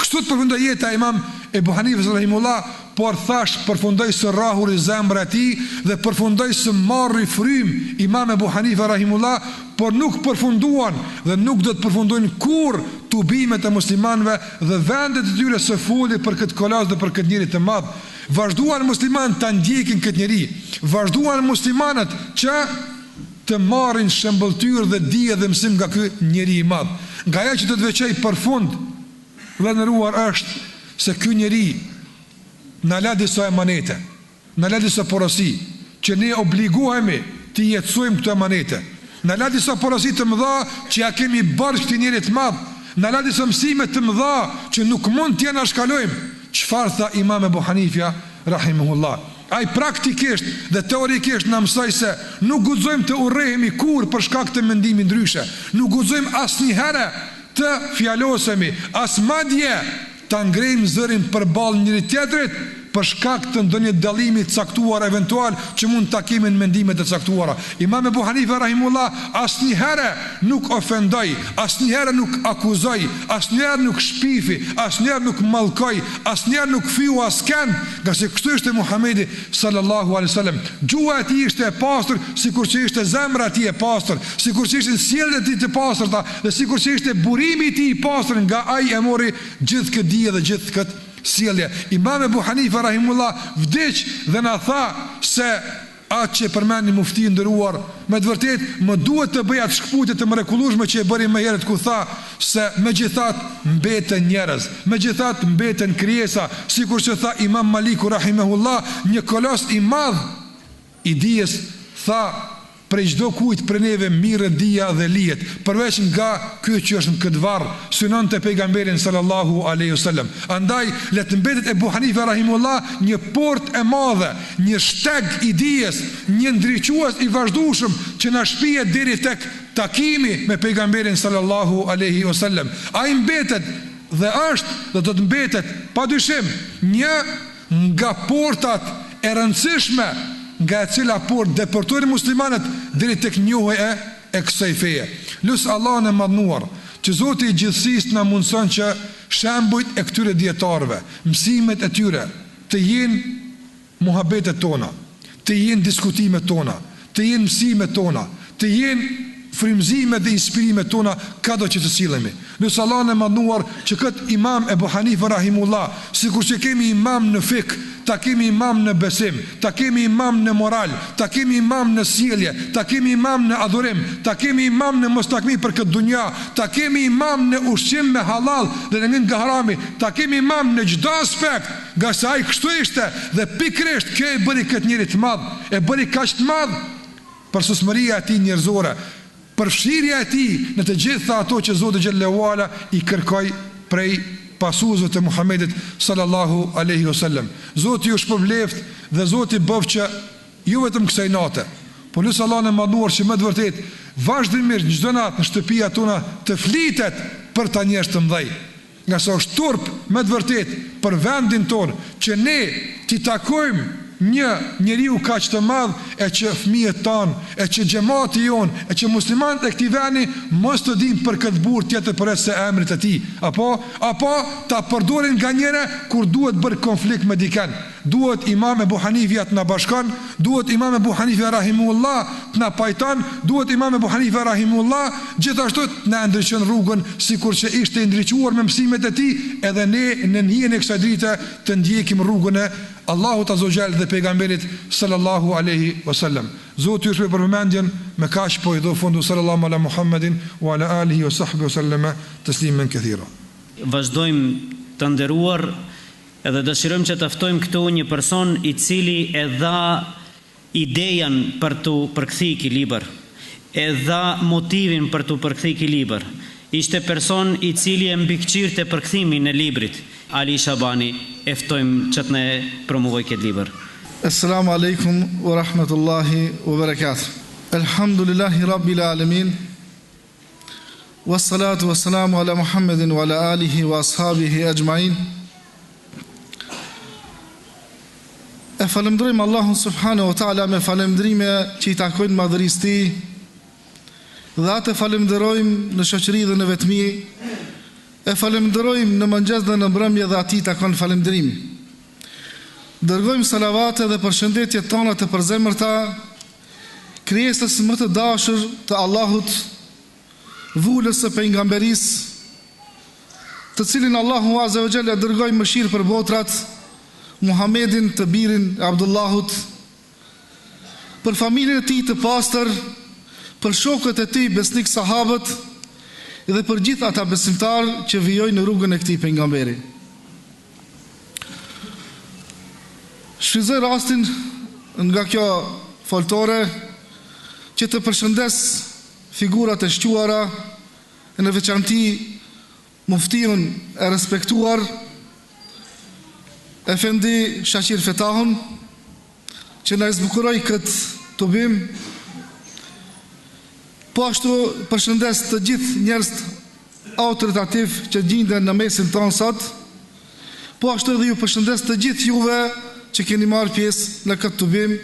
Kështu përfundoi jeta e Imam Ebu Hanifes rahimullah, por thashë përfundoi së rrahuri zemra e tij dhe përfundoi së marri frymë Imam Ebu Hanife rahimullah, por nuk përfunduan dhe nuk do të përfundojnë kurrë tubimet e muslimanëve dhe vendet e tyre së foluri për këtë kolos dhe për këtë njeri të madh. Vazhduan muslimanët ta ndjekin këtë njeri, vazhduan muslimanët që. të marrin shembëlltyrë dhe dije dhe mësim nga ky njeri i madh. Nga ajo që do të veçoj për fund, të nderuar, është se ky njeri na la disa emanete, na la disa porosi, që ne obligohemi t'i jetësojmë këto emanete. Na la disa porosi të mëdha që ia kemi borxh këtij njeri të madh. Na la disa mësime të mëdha që nuk mund t'i anashkalojmë. Çfarë tha Imam Ebu Hanifja, rahimehullah? Ai praktikisht dhe teorikisht na mësoi se nuk guxojmë të urrehemi kurrë për shkak të mendimit ndryshe, nuk guxojmë asnjëherë të fjalosemi, as madje ta ngrejmë zërin përballë njëri-tjetrit për shkak të ndonjë dallimi të caktuar eventual që mund ta kemi në mendime të caktuara. Imam Ebu Hanife rahimullah asnjëherë nuk ofendoi, asnjëherë nuk akuzoi, asnjëherë nuk shpifi, asnjëherë nuk mallkoi, asnjëherë nuk fyu askend, Ngase kështu ishte Muhamedi sallallahu alejhi ve sellem, gjuha e tij ishte e pastër sikurse ishte zemra e tij e pastër, sikurse ishin sjelljet e tij të pastërta dhe sikurse ishte burimi i tij i pastër nga ai e mori gjithë këtë dije dhe gjithë këtë sjellje. Imam Ebu Hanife rahimullah vdiq dhe na tha se Atë që e përmendi Myftiu i nderuar, me të vërtetë më duhet të bëj atë shkputje të mrekullueshme që e bëri më herët ku tha se megjithatë mbeten njerëz, megjithatë mbeten krijesa, sikurse tha Imam Maliku rahimehullah, një kolos i madh i dijes, tha, Prej çdokujt prej neve mirret dija dhe lihet, përveç nga ky që është në këtë varr, synonte Pejgamberin sallallahu alejhi ve sellem. Andaj, le të mbetet Ebu Hanife rahimehullah një portë e madhe, një shteg i dijes, një ndriçues i vazhdueshëm që na shpie deri tek takimi me Pejgamberin sallallahu alejhi ve sellem. Ai mbetet dhe është dhe do të mbetet padyshim një nga portat e rëndësishme nga e cila portë depërtojnë muslimanët deri tek njohja e kësaj feje. Lus Allahun e Madhëruar që Zoti i Gjithësisë të na mundësojë që shembujt e këtyre dijetarëve, mësimet e tyre, Të jenë muhabetet tona, të jenë diskutimet tona, të jenë mësimet tona, të jenë frymëzimet dhe inspirimet tona kado që të sillemi. Lus Allahun e Madhnuar që këtë Imam Ebu Hanife Rahimullah, sikur që kemi Imam në fik, ta kemi Imam në besim, ta kemi Imam në moral, ta kemi Imam në sjellje, ta kemi Imam në adhurim, ta kemi Imam në moslakmi për këtë dunja, ta kemi Imam në ushqim me hallall dhe në ikjen nga harami, Ta kemi imam në çdo aspekt, ngase ai kështu ishte dhe pikërisht kjo e bëri këtë njeri të madh, e bëri kaq të madh, përsosmëria e tij njerëzore, përfshirja e tij në të gjitha ato që Zoti xhelle uala i kërkon prej pasuesve të Muhamedit sallallahu alejhi o sellem. Zoti ju shpërbleftë dhe Zoti bëftë që jo vetëm kësaj nate, por lus Allahun e Madhëruar që me të vërtetë vazhdimisht çdo natë në shtëpiat tona të flitet për këta njerëz të mëdhenj. Ngase është turp me të vërtetë për vendin tonë që ne t'i takojmë një njeriu kaq të madh e që fëmijët tanë e që xhemati jonë e që muslimanët e këtij veni mos të dinë për këtë burrë tjetër përveç se emrit të tij apo apo ta përdorin nganjëherë kur duhet bërë konflikt me dikën Duhet Imam Ebu Hanifja të na bashkon, duhet Imam Ebu Hanifja Rahimuhullah të na pajton, duhet Imam Ebu Hanifja Rahimuhullah gjithashtu të na e ndriçon rrugën sikur që ishte i ndriçuar me mësimet e tij edhe ne nën hijen e kësaj drite të ndjekim rrugën e Allahut Azza wa Jall dhe Pejgamberit Sallallahu Alejhi wa Sallam. Zoti ju shpërbleftë për vëmendjen, me kaq po i jap fund wa Sallallahu Ala Muhammedin wa Ala Alihi wa Sahbihi wa Sallama Teslimen Kethira. Vazhdojmë të nderuar Edhe dëshirojmë që të ftojmë këtu një person i cili e dha idean për t'u përkthy ky libër, e dha motivin për t'u përkthy ky libër, ishte person i cili e mbikëqyrte përkthimin e librit, Ali Shabani, e ftojmë që të na e promovojë këtë libër. Esselamu Alejkum Wa Rahmetullahi Wa Berekatuh Elhamdulillahi Rabbil Alemin Wa salatu wa salamu ala Muhammedin wa ala alihi wa ashabihi ajma'in. E falëndrojmë Allahun subhanahu wa taala me falëndrime që i takojnë madhërisë tij dhe atë e falënderojmë në shoqëri dhe në vetmi. E falënderojmë në mëngjes dhe në mbrëmje dhe atij i takon falëndrimi. Dërgojmë salavate dhe përshëndetjet tona të përzemërta Krijesës më të dashur të Allahut, Vulës së Pejgamberisë, të cilin Allahu Azza wa Jall e dërgoi mëshirë për botrat, Muhammedin, të birin e Abdullahut, për familjen e tij të pastër, për shokët e tij besnikë sahabët dhe për gjithë ata besimtarë që vijojnë në rrugën e këtij pejgamberi. Shfrytëzoj rastin nga kjo foltore që të përshëndes figurat e shquara e në veçanti muftiun e respektuar Efendi Shaqir Fetahun, që na zbukuroi këtë tubim. Po ashtu përshëndes të gjithë njerëzit autoritativ që gjinden në mesin tonë sot. Po ashtu edhe ju përshëndes të gjithë juve që keni marrë pjesë në këtë tubim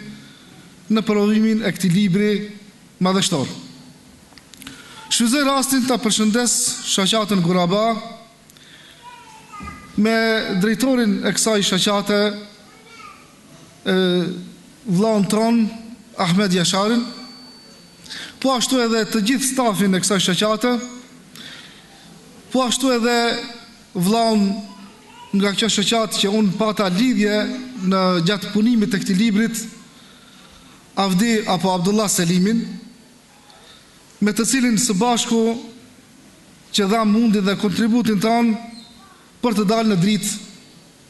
në promovimin e këtij libri madhështor. Shfrytëzoj rastin të përshëndes shoqatën Guraba, Me drejtorin e kësaj shoqate, vëllaun tonë Ahmed Jasharin, po ashtu edhe të gjithë stafin e kësaj shoqate, po ashtu edhe vëllaun nga kjo shoqatë që unë pata lidhje në gjatë punimit të këtij librit, Avdi apo Abdullah Selimin, me të cilin së bashku që dhamë mundin dhe kontributin tanë për të dalë në dritë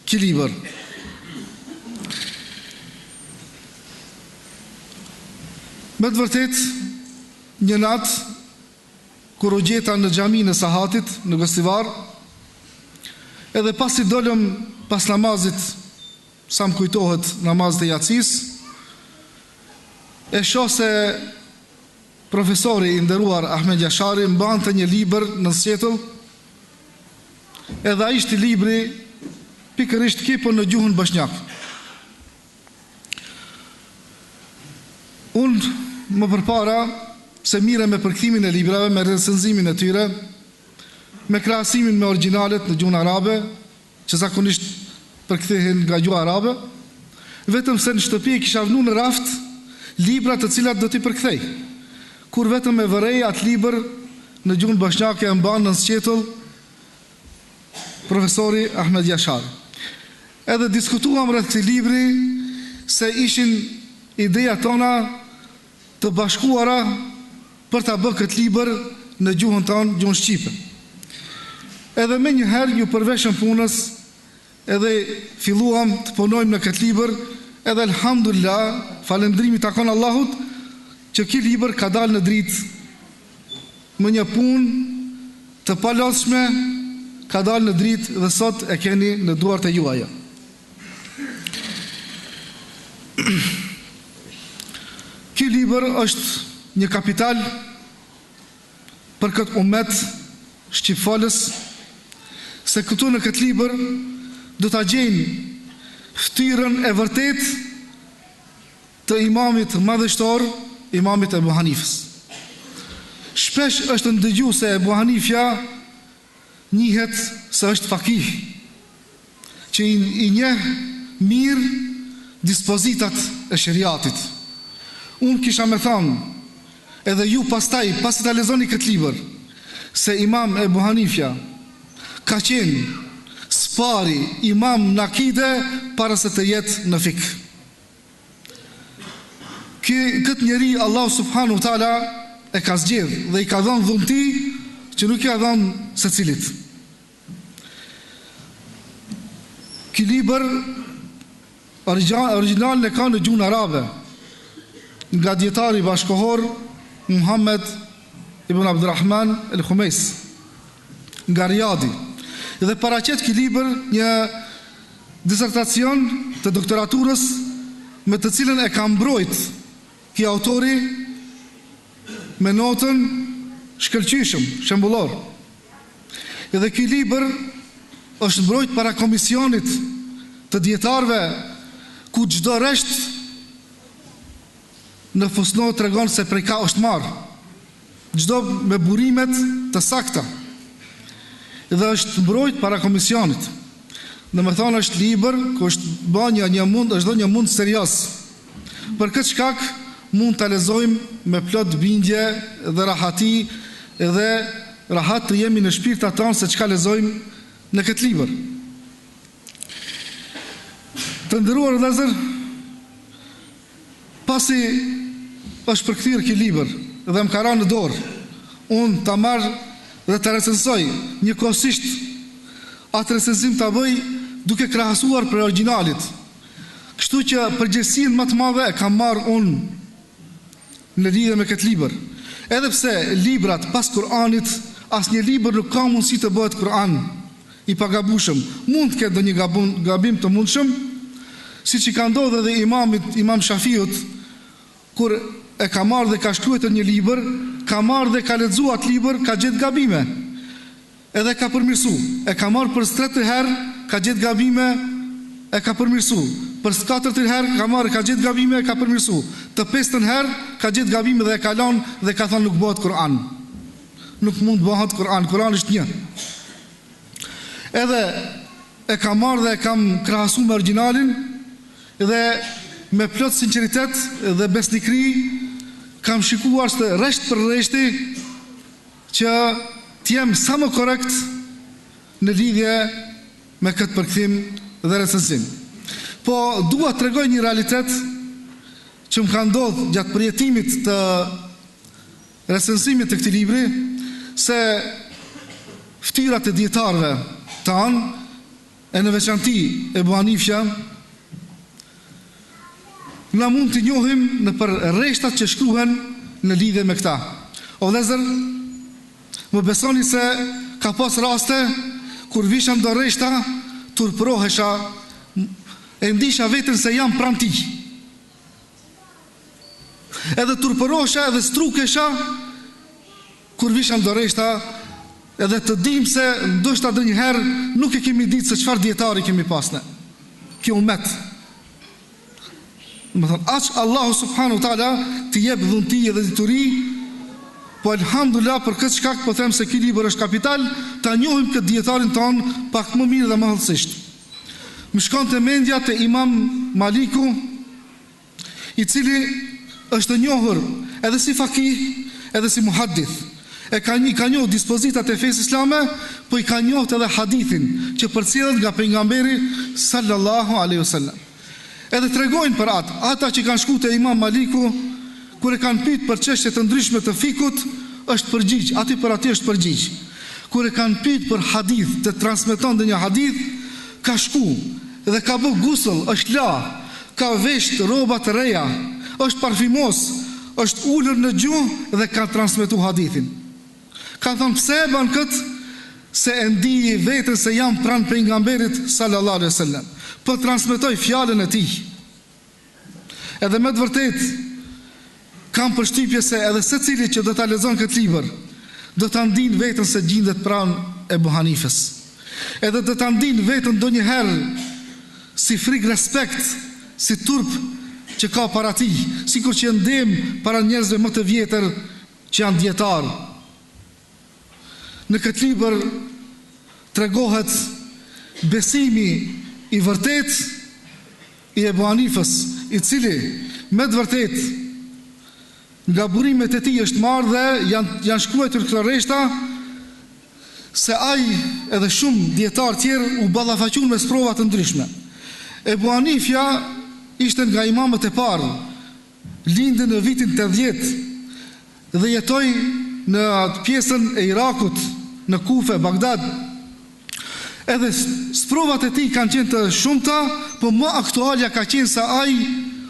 ky libër. Me të vërtetë, një natë, kur u gjeta në xhaminë e Sahatit, në Gostivar, edhe pasi dolëm pas namazit, sa më kujtohet namazit të jacisë, E shoh se profesori i nderuar Ahmed Jashari mbante një libër nën sqetull, edhe ai ishte libri pikërisht ky po në gjuhën boshnjake. Unë më përpara se merrem me përkthimin e librave, me recenzimin e tyre, me krahasimin me origjinalet në gjuhën arabe, që zakonisht përkthehen nga gjuha arabe, vetëm se në shtëpi e kisha vënë në raft libra të cilat do t'i përkthej. Kur vetëm e vërej atë libër në gjuhën boshnjake e mban nën sqetull profesori Ahmed Jashar. Edhe diskutuam rreth këtij libri se ishin idetë tona Të bashkuara për ta bë këtë libër në gjuhën tonë, gjuhën shqipe. Edhe menjëherë iu përveshëm punës edhe filluam të punojmë në këtë libër edhe elhamdulilah falënderimi i takon Allahut që ky libër ka dalë në dritë me një punë të palodhshme ka dalë në dritë dhe sot e keni në duart e juaja. Ky libër është një kapital për këtë umet shqipfolës, se këtu në këtë libër do ta gjejmë fytyrën e vërtetë të imamit madhështor, imamit Ebu Hanifës. Shpesh është ndëgju se Ebu Hanifja Njihet se është fakih, që i njeh mirë dispozitat e sheriatit. Unë kisha me thanë, edhe ju pastaj pasi ta lexoni këtë libër, se Imam Ebu Hanifja ka qenë së pari imam në akide para se të jetë në fikh. Ky këtë njeri Allahu subhanehu ve teala e ka zgjedh dhe i ka dhënë dhunti që nuk i ka dhënë secilit. Ky libër origjinalin e ka në gjuhën arabe nga dijetari bashkëkohor Muhammed ibn Abdurrahman el-Humejs. nga Riadi dhe paraqet ky libër një disertacion të doktoraturës me të cilën e ka mbrojt ky autori me notën shkëlqyshëm, shembullor. Dhe ky libër është mbrojt para komisionit të dijetarëve ku çdo rresht në fusnotë tregon se prej ka është marrë çdo me burimet të sakta dhe është mbrojt para komisionit domethënë është libër ku është ba një një mund është dhe një mund serioz për këtë shkak mund ta lexojmë me plot bindje dhe rahati dhe rahat të jemi në shpirtrat tanë se çka lexojmë në këtë libër. Të nderuar vëllezër, pasi është përkthyer ky libër dhe më ka ra në dorë, unë ta marr dhe ta recensoj njëkohësisht atë recenzim ta bëj duke krahasuar prej originalit. Kështu që përgjegjësinë ma të madhe e kam marrë unë. Në lidhje me këtë libër, edhe pse librat pas Kur'anit, asnjë libër nuk ka mundësi të bëhet Kur'an i pagabueshëm, mund të ketë ndonjë gabun, gabim të mundshëm, siç i ka ndodh edhe Imamit, Imam Shafiut, kur e ka marrë dhe ka shkruajtur një libër, ka marrë dhe ka lexuar atë libër, ka gjet gabime. Edhe e ka përmirësu, e ka marrë për s'treti herë ka gjetë gabime e ka përmirësu, për s'katërti herë ka marrë e ka gjetë gabime e ka përmirësu, të pestën herë ka gjetë gabime dhe e ka lanë dhe ka thanë nuk bëhet Kur'an. Nuk mund të bëhet Kur'an, Kur'ani është një. Edhe e ka marrë dhe e kam krahasu me origjinalin dhe me plot sinqeritet dhe besnikëri kam shikuar se rresht për rreshti Që të jem sa më korrekt në lidhje me këtë përkthim dhe recenzim. Po dua të tregoj një realitet që më ka ndodhë gjatë përjetimit të recenzimit të këtij libri, se ftyrat e dijetarëve tanë, E në veçanti Ebu Hanifja, na mund t'i njohim nëpër rreshtat që shkruhen në lidhje me këta. O vëllezër, më besoni se ka pas raste kur visha ndo rreshta, turpërohesha, e ndisha veten se jam pranë tij. Edhe turpërohesha edhe strukesha Kur visha ndo rreshta edhe të dimë se ndoshta ndonjëherë nuk e kemi ditë se çfarë dijetari kemi pas ne, ky umet. Domethanë, aq Allahu subhanehu ve teala t'i jep dhunti edhe dituri, po alhamdulillah për këtë shkak po them se ky libër është kapital, ta njohim këtë dijetarin tonë pak më mirë dhe më hollësisht. Më shkonte mendja te imam Maliku, i cili është i njohur edhe si fakih, edhe si muhaddith, e i ka njohë dispozitat e fesë islame, po i ka njohtë edhe hadithin që përcjellet nga pejgamberi sallallahu alejhi ve sellem. Edhe tregojnë për atë, ata që kanë shku te Imam Maliku, kur e kanë pyet për çështje të ndryshme të fikhut, është përgjigj, aty për aty është përgjigj. Kur e kanë pyet për hadith, të transmeton ndonjë hadith, Ka shku dhe ka bo gusëll, është la, ka vesht rroba të reja, është parfymos, është ulur në gjunjë dhe ka transmetu hadithin. Ka thënë pse e bën këtë, se e ndij veten se jam pranë Pejgamberit sallallahu alejhi ve sellem, po transmetoj fjalën e tij. Edhe me të vërtetë kam përshtypje se edhe secili që do ta lexon këtë libër do ta ndin veten se gjindet pranë Ebu Hanifes. Edhe do ta ndin veten ndonjëherë si frikë respekt, si turp që ka para tij, sikur që e ndem para njerëzve më të vjetër që janë dijetarë. Në këtë libër tregohet besimi i vërtetë i Ebu Hanifës, i cili, me të vërtetë, nga burimet e tij është marrë dhe janë janë shkruajtur këto rreshta se ai edhe shumë dijetarë tjerë u ballafaqunë me sprova të ndryshme. Ebu Hanifja ishte nga imamët e parë Lindi në vitin tetëdhjetë dhe jetoi në pjesën e Irakut, në Kufe, Bagdad. Edhe sprovat e tij kanë qenë të shumta, po më aktualja ka qenë se ai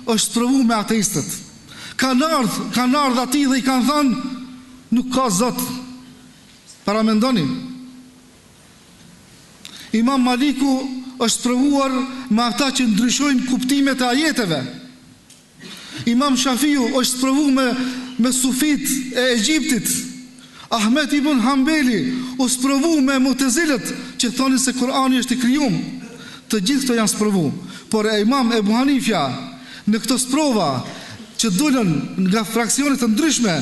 është sprovu me ateistët. Kanë ardhë, kanë ardhë atij dhe i kanë thanë, Nuk ka Zot. Paramendoni. Imam Maliku është sprovuar me ata që ndryshojnë kuptimet e ajeteve. Imam Shafiu është sprovu me, me sufit e Egjiptit. Ahmed Ibn Hambeli u sprovu me mutezilët që thonin se Kurani është i krijum. Të gjithë këto janë sprovu. Por e imam Ebu Hanifja në këto sprova që dulën nga fraksionet të ndryshme,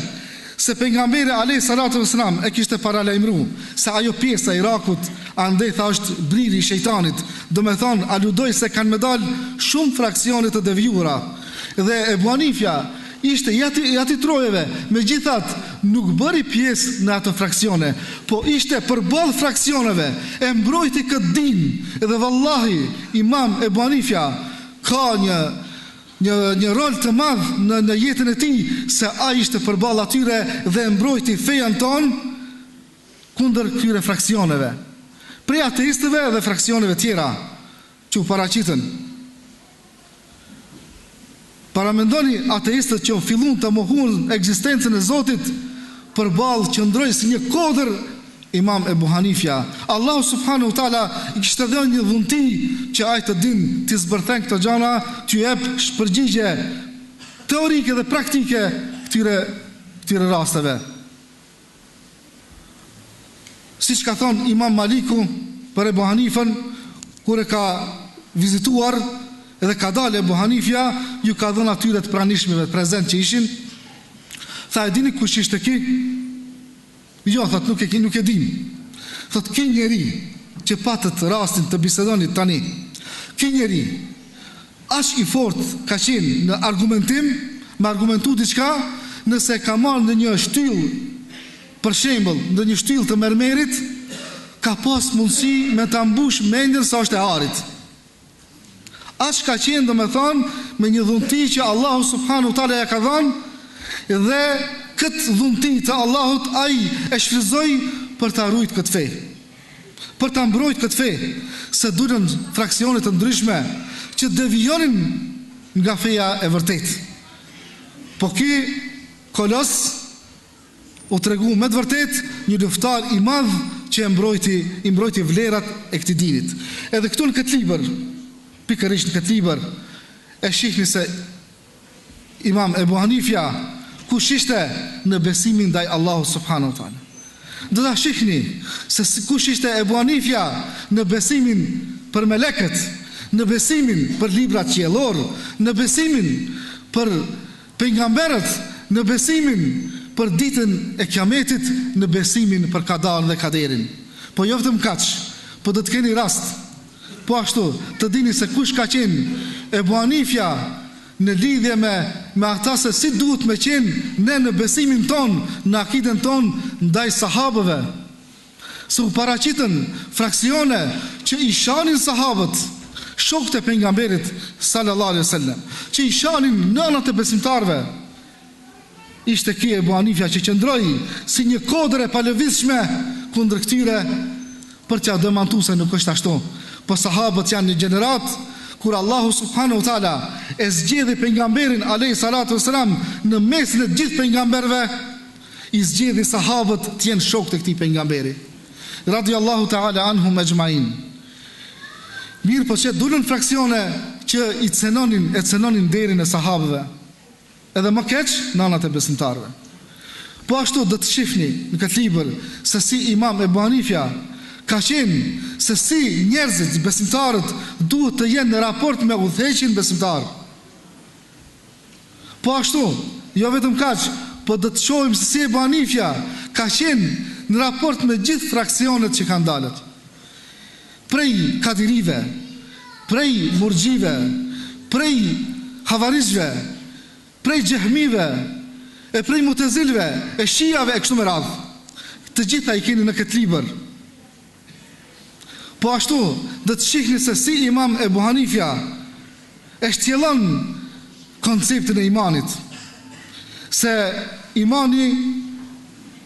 Se Pejgamberi alejhi salatu ve selam e kishte paralajmëru se ajo pjesa e Irakut andej tha është briri i shejtanit, domethënë aludoi se kanë me dalë shumë fraksione të devijuara dhe Ebu Hanifja ishte i atyre i atyre trojeve, megjithatë nuk bëri pjesë në ato fraksione, po ishte përballë fraksioneve e mbrojti këtë din dhe vallahi Imam Ebu Hanifja ka një një një rol të madh në në jetën e tij se ai ishte përballë atyre dhe e mbrojti fejën tonë kundër këtyre fraksioneve prej ateistëve dhe fraksioneve tjera që u paraqitën paramendoni ateistët që fillun të mohun ekzistencën e Zotit përballë qëndroi si një kodër Imam Ebu Hanifja, Allahu subhanahu wa taala i kishte dhënë një dhunti që ai të din t'i zbërthen këto gjana, t'ju jep shpërgjigje teorike dhe praktike këtyre këtyre rasteve. Siç ka thonë Imam Maliku për Ebu Hanifën, kur e ka vizituar dhe ka dalë Ebu Hanifja, ju ka thënë atyre të pranishmëve prezent që ishin, tha e dini kush ishte ky? Jo, thotë, nuk e, nuk e dimë. Thotë, ky njeri që patët rastin të bisedoni tani, ky njeri aq i fortë ka qenë në argumentim, me argumentu diçka, nëse ka marrë ndonjë shtyllë, për shembull, ndonjë shtyllë të mermerit, ka pas mundësi me ta mbushë mendjen se është e arit. Aq ka qenë domethënë me një dhunti që Allahu subhanahu wa taala ja ka dhënë dhe këtë dhunti të Allahut ai e shfryzoi për ta rujt këtë fe. Për ta mbrojt këtë fe, se dulën fraksione të ndryshme që devijonin nga feja e vërtetë. Po ky kolos u tregu me të vërtetë një luftëtar i madh që e mbrojti, i mbrojti vlerat e këtij dinit. Edhe këtu në këtë libër, pikërisht në këtë libër, e shihni se Imam Ebu Hanifja kush ishte në besimin ndaj Allahut subhanahu wa taala. Do ta shihni se kush ishte Ebu Hanifja në besimin për melekët, në besimin për librat qiellor, në besimin për Pejgamberët në besimin për Ditën e Kiametit në besimin për Kadanë dhe Kaderin. Po jo vetëm kaq, po do të keni rast po ashtu të dini se kush ka qenë Ebu Hanifja në lidhje me me ata se si duhet me qenë ne në besimin tonë, në akiden tonë ndaj sahabëve. se u paraqitën fraksione që i shanin sahabët, shokët e Pejgamberit sallallahu alejhi ve sellem, që i shanin nënat e besimtarëve, ishte ky Ebu Hanifja që qëndroi si një kodër e palëvizshme kundër këtyre për t'ia demantu se nuk është ashtu. Po sahabët janë një gjeneratë kur Allahu subhanahu wa taala e zgjedhi pejgamberin alejhi salatu vesselam në mesin e gjithë pejgamberëve, I zgjodhi sahabët të jenë shokë të këtij pejgamberi, radijallahu ta'ala anhum ejma'in. Mirëpo që dolën fraksione që i cenonin e cenonin nderin e sahabëve, edhe më keq nanat e besimtarëve. Po ashtu do të shihni në këtë libër se si Imam Ebu Hanifja ka qenë se si njerëzit, besimtarët duhet të jenë në raport me udhëheqin besimtar. Po ashtu, jo vetëm kaq, po do të shohim se si Ebu Hanifja ka qenë në raport me gjithë fraksionet që kanë dalë. Prej Kadirive, prej Murxhive, prej Havarixhve, prej Xehmive, e prej Mutezilëve, e Shiave e kështu me radhë. Të gjitha i keni në këtë libër. Po ashtu, do të shihni se si Imam Ebu Hanifja e shtjellon konceptin e imanit, se imani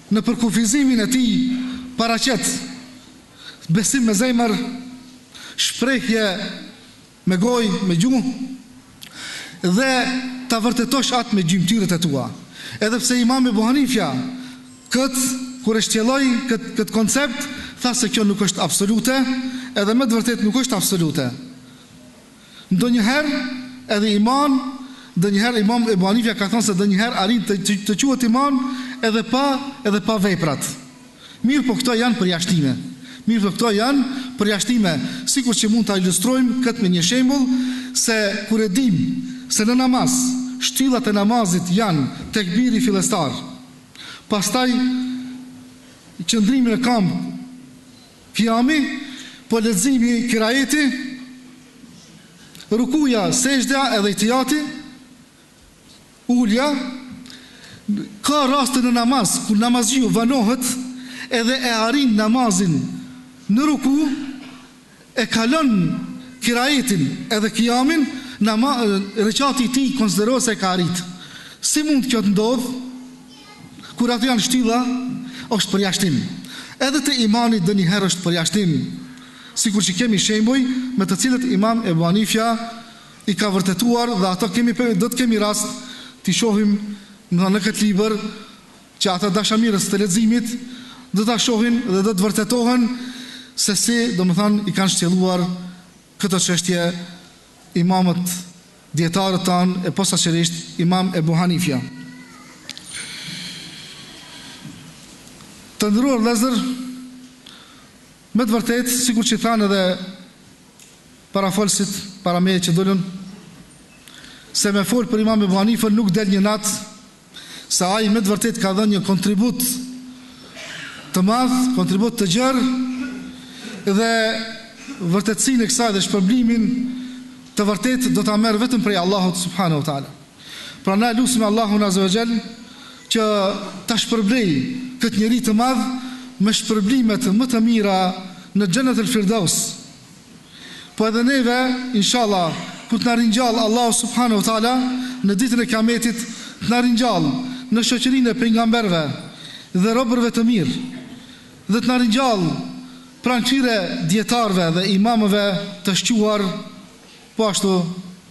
në përkufizimin e tij paraqet besim me zemër, shprehje Me gojë, me gjuhë, dhe ta vërtetosh atë me gjymtyrët e tua. Edhe pse Imam Ebu Hanifja këtë, kur e shtjelloi këtë koncept, tha se kjo nuk është absolute, edhe me të vërtetë nuk është absolute. Ndonjëherë edhe iman, ndonjëherë Imam Ebu Hanifja ka thënë se ndonjëherë arrin të quhet iman edhe pa, edhe pa veprat. Mirëpo këto janë përjashtime. Mirëpo këto janë përjashtime, sikur që mund ta ilustrojmë këtë me një shembull, se kur e dimë se në namaz shtyllat e namazit janë tekbiri fillestar, pastaj qëndrimi në kamb, kijami, po leximi kiraeti, rukuja, sexhdeja edhe tehijati, Ulja, Ka raste në namaz kur namazliu vanohet edhe e arrin namazin në ruku, e kalon kiraetin edhe kijamin, nama, rekati i tij konsiderohet se e ka arritë. Si mund kjo të ndodhë? Kur ato janë shtylla, është përjashtim. Edhe te imani ndonjëherë është përjashtim, sikur që kemi shembuj me të cilët Imam Ebu Hanifja i ka vërtetuar dhe ato kemi për do të kemi rast t'i shohim në në këtë libër që ata dashamirës të leximit do ta shohin dhe do të vërtetohen se si domethënë i kanë shtjelluar këto çështje imamët dijetarët tanë e posaçërisht imam Ebu Hanifja. Të nderuar vëllezër me të vërtetë sikur që thanë edhe Parafolësit para meje që dolën se me fol për Imam Ebu Hanifën nuk del një nat se ai me të vërtetë ka dhënë një kontribut të madh, kontribut të gjerë dhe vërtetësinë e kësaj dhe shpërblimin e vërtetë do ta merr vetëm prej Allahut subhanehu teala. Prandaj lusim Allahun azze ve xhel që ta shpërblejë këtë njeri të madh me shpërblimet më të mira në Xhenetul Firdaus. Po edhe neve inshallah kur të na ringjallë Allahu subhanehu ue teala në ditën e kijametit të na ringjallë në shoqërinë e pejgamberëve dhe robërve të mirë dhe të na ringjallë pranë këtyre dijetarëve dhe imamëve të shquar Po ashtu,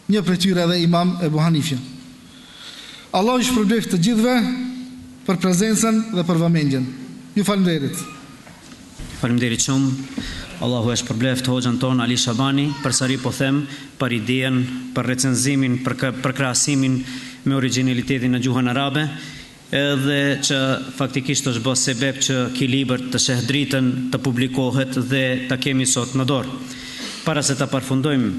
një prej tyre edhe Imam Ebu Hanifja. Allahu ju shpërbleftë të gjithëve për prezencën dhe për vëmendjen. Ju falënderit. Faleminderit shumë. Allahu e shpërbleftë hoxhën tonë Ali Shabani, përsëri po them, për idenë, për recenzimin, për për krahasimin me origjinalitetin në gjuhën arabe. edhe që faktikisht është bë sebeb që ky libër të sheh dritën, të publikohet dhe ta kemi sot në dorë. Para se ta përfundojmë,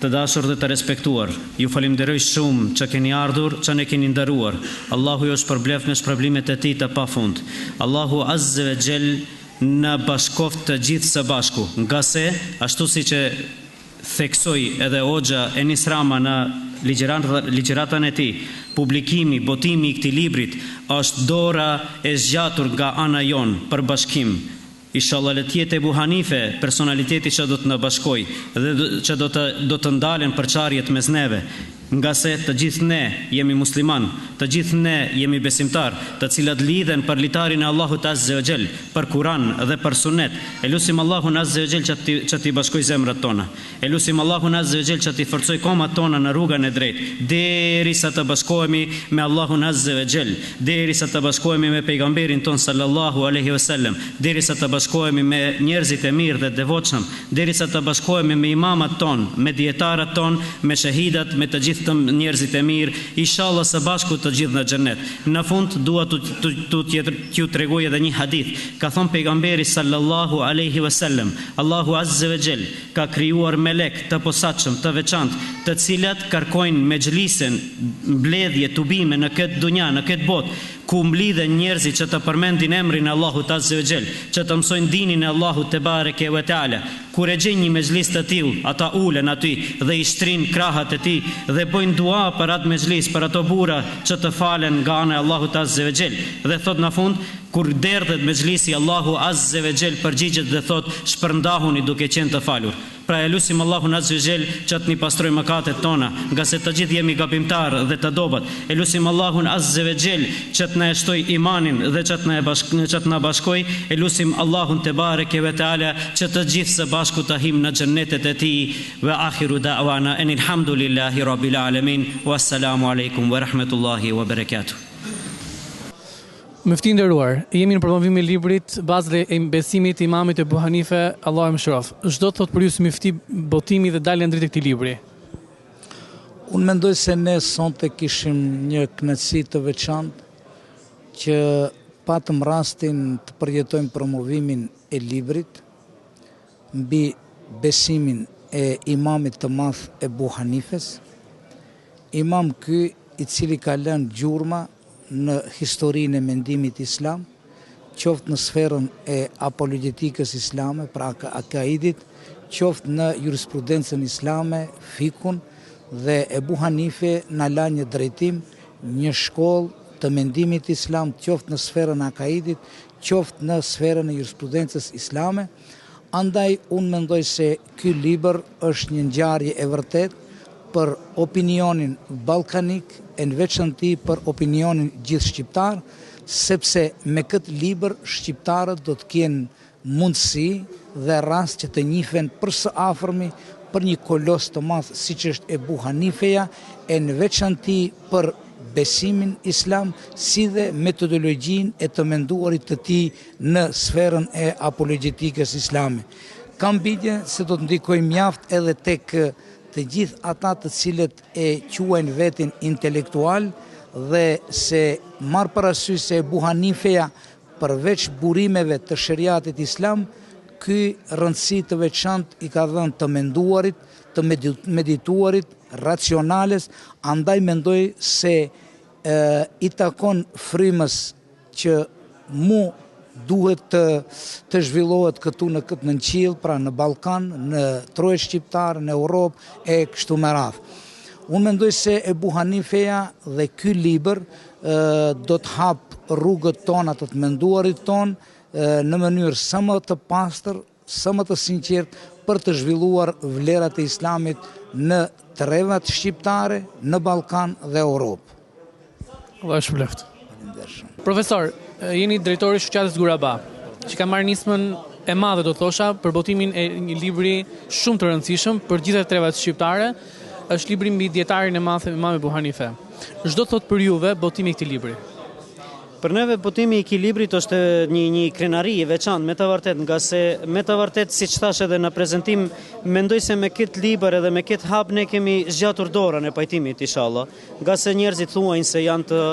të dashur dhe të respektuar, ju falemnderoj shumë që keni ardhur, që ne keni nderuar. Allahu ju shpërbleftë me shpërblimet e Tij të pafund. Allahu Azze ve Xhel na bashkoftë të gjithë së bashku, ngase, ashtu siç e theksoi edhe Hoxha Enis Rama në ligjëratën e tij, publikimi, botimi i këtij librit është dora e zgjatur nga ana jonë për bashkim. Ishalla le të jetë Ebu Hanife personaliteti që do të na bashkojë dhe që do të do të ndalen përçarjet mes neve. Ngase të gjithë ne jemi muslimanë, të gjithë ne jemi besimtarë, të cilët lidhen për litarin e Allahut Azze o Xhel, për Kuran dhe për Sunet, e lusim Allahun Azze o Xhel që t'i që t'i bashkojë zemrat tona. E lusim Allahun Azze o Xhel që t'i forcojë komat tona në rrugën e drejtë, deri sa të bashkohemi me Allahun Azze o Xhel, deri sa të bashkohemi me Pejgamberin tonë Sallallahu Alejhi Vesellem, deri sa të bashkohemi me njerëzit e mirë dhe devotshëm, Derisa të bashkohemi me imamat tonë, me dijetarat tonë, me shehidat, me të gjithë të njerëzit e mirë, ishalla së bashku të gjithë në xhennet. Në fund, dua t'u t'u t'ju tregoj edhe një hadith. Ka thonë Pejgamberi sallallahu alejhi ve sellem, Allahu azze ve xhel ka krijuar melekë të posaçëm, të veçantë, të cilët kërkojnë mexhlisen, mbledhje, tubime në këtë dunja, në këtë botë, ku mblidhen njerëzit që të përmendin emrin e Allahut azze o xhel, që të mësojnë dinin e Allahut tebareke we teala, kur e gjejnë një mexhlis të tillë, ata ulen aty dhe i shtrijnë krahët e tij dhe bëjnë dua për atë mexhlis, për ato burra që të falen nga ana e Allahut azze o xhel, dhe thotë në fund, kur derdhet mexhlisi Allahu azze o xhel përgjigjet dhe thotë, shpërndahuni duke qenë të falur. Pra e lusim Allahun Azze o Xhel që t'na i pastrojë mëkatet tona, ngase të gjithë jemi gabimtarë dhe të dobët. E lusim Allahun Azze ve Xhel që t'na e shtojë imanin dhe që t'na e bashkë, që t'na bashkojë. E lusim Allahun Tebareke ve Teala që të gjithë së bashku të himë në Xhennetet e Tij. Ve ahiru da'wana enil hamdulillahi rabbil a'lemin. Wassalamu alejkum wa rahmetullahi wa berekatuh. Myfti i nderuar, jemi në promovimin e librit Bazat e besimit të Imamit Ebu Hanife, Allahu e mëshiroftë. Ç'do të thotë për ju si myfti botimi dhe dalja në dritë e këtij libri? Unë mendoj se ne sonte kishim një kënaqësi të veçantë që patëm rastin të përjetojmë promovimin e librit mbi besimin e Imamit të Madh Ebu Hanifes, Imam ky i cili ka lënë gjurma në historinë e mendimit islam, qoftë në sferën e apologetikës islame, pra akaidit, qoftë në jurisprudencën islame, fikun, dhe Ebu Hanife na la një drejtim, një shkollë të mendimit islam, qoftë në sferën e akaidit, qoftë në sferën e jurisprudencës islame. Andaj, unë mendoj se Ky libër është një ngjarje e vërtetë për opinionin ballkanik e në veçanti për opinionin gjithëshqiptar, sepse me këtë libër shqiptarët do të kenë mundësi dhe rast që të njifen për së afërmi për një kolos të madh siç është Ebu Hanifeja e në veçanti për besimin islam si dhe metodologjinë e të menduarit të tij në sferën e apologjetikës islame. Kam bindjen se do të ndikojë mjaft edhe tek të gjithë ata të cilët e quajnë veten intelektual dhe se marrë parasysh se Ebu Hanifeja përveç burimeve të sheriatit islam, ky rëndësi të veçantë i ka dhënë të menduarit, të medituarit, racionales, andaj mendoj se i takon frymës që mu duhet të të zhvillohet këtu në këtë nënqiell, pra në Ballkan, në trojet shqiptare, në Europë e kështu me radhë. Unë mendoj se Ebu Hanifeja dhe ky libër do të hap rrugët tona të të menduarit tonë në mënyrë sa më të pastër sa më të sinqertë për të zhvilluar vlerat e Islamit në trevat shqiptare, në Ballkan dhe Europë. Allah ju shpërbleftë. Faleminderit shumë. Profesor, jeni drejtori i Shoqatës Guraba, që ka marrë nismën e madhe do të thosha për botimin e një libri shumë të rëndësishëm për gjitha trevat shqiptare, është libri mbi dijetarin e madh Imam Ebu Hanife. Ç'do të thotë për juve botimi i këtij libri? Për neve botimi i këtij libri është një një krenari e veçantë me të vërtet, ngase me të vërtet, siç thashë edhe në prezantim, mendoj se me këtë libër edhe me këtë hap ne kemi zgjatur dorën e pajtimit inshallah, ngase njerëzit thuajnë se janë të,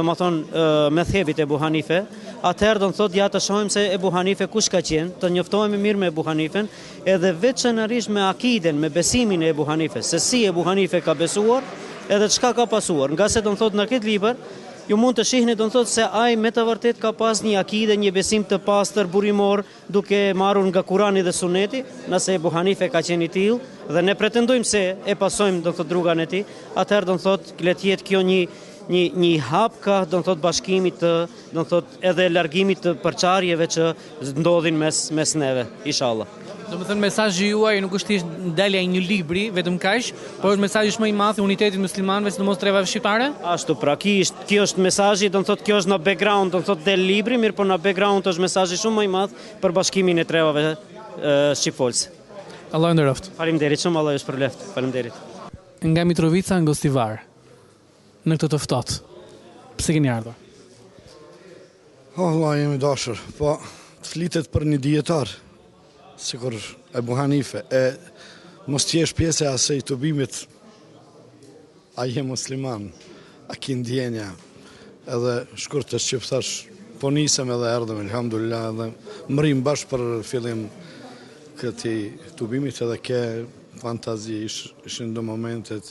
domethënë, medhhebit Ebu Hanife, atëherë do të thotë ja të shohim se Ebu Hanife kush ka qenë, të njoftohemi mirë me Ebu Hanifen, edhe veçanërisht me akiden, me besimin e Ebu Hanifes, se si Ebu Hanife ka besuar, edhe çka ka pasuar, ngase do të thotë në këtë libër, Ju mund të shihni, do të thotë se ai me të vërtetë ka pas një akide, një besim të pastër burimor, duke marrur nga Kurani dhe Suneti, nëse Ebu Hanife ka qenë i tillë, dhe ne pretendojmë se e pasojmë, do të thotë rrugan e tij, atëherë do të thotë le të jetë kjo një një një hap kah, do të thotë bashkimit të, do të thotë edhe largimit të përçarjeve që të ndodhin mes mes neve, inshallah. Domethënë mesazhi juaj nuk është thjesht dalja e një libri, vetëm kaq, por është mesazhi më i madh i unitetit muslimanëve, sidomos treva shqiptare? Ashtu pra, ky është ky është mesazhi, do të thotë kjo është në background, do të thotë del libri, mirëpo në background është mesazhi shumë më i madh për bashkimin e trevave shqipfolës. Allah ju nderoft. Faleminderit shumë, Allah ju shpërbleft. Faleminderit. Nga Mitrovica në Gostivar. Në këtë të ftohtë. Pse keni ardhur? Oh, vëlla jemi dashur, po flitet për një dijetar, sikur Ebu Hanife, e mos t'jesh pjesë e asaj tubimit, a je musliman, a ki ndjenja, edhe shkurt e shqip thash, po nisem edhe erdhëm, elhamdulilah, edhe mbërrim bash për fillim këtij tubimit edhe ke fantazi, ishin do momentet,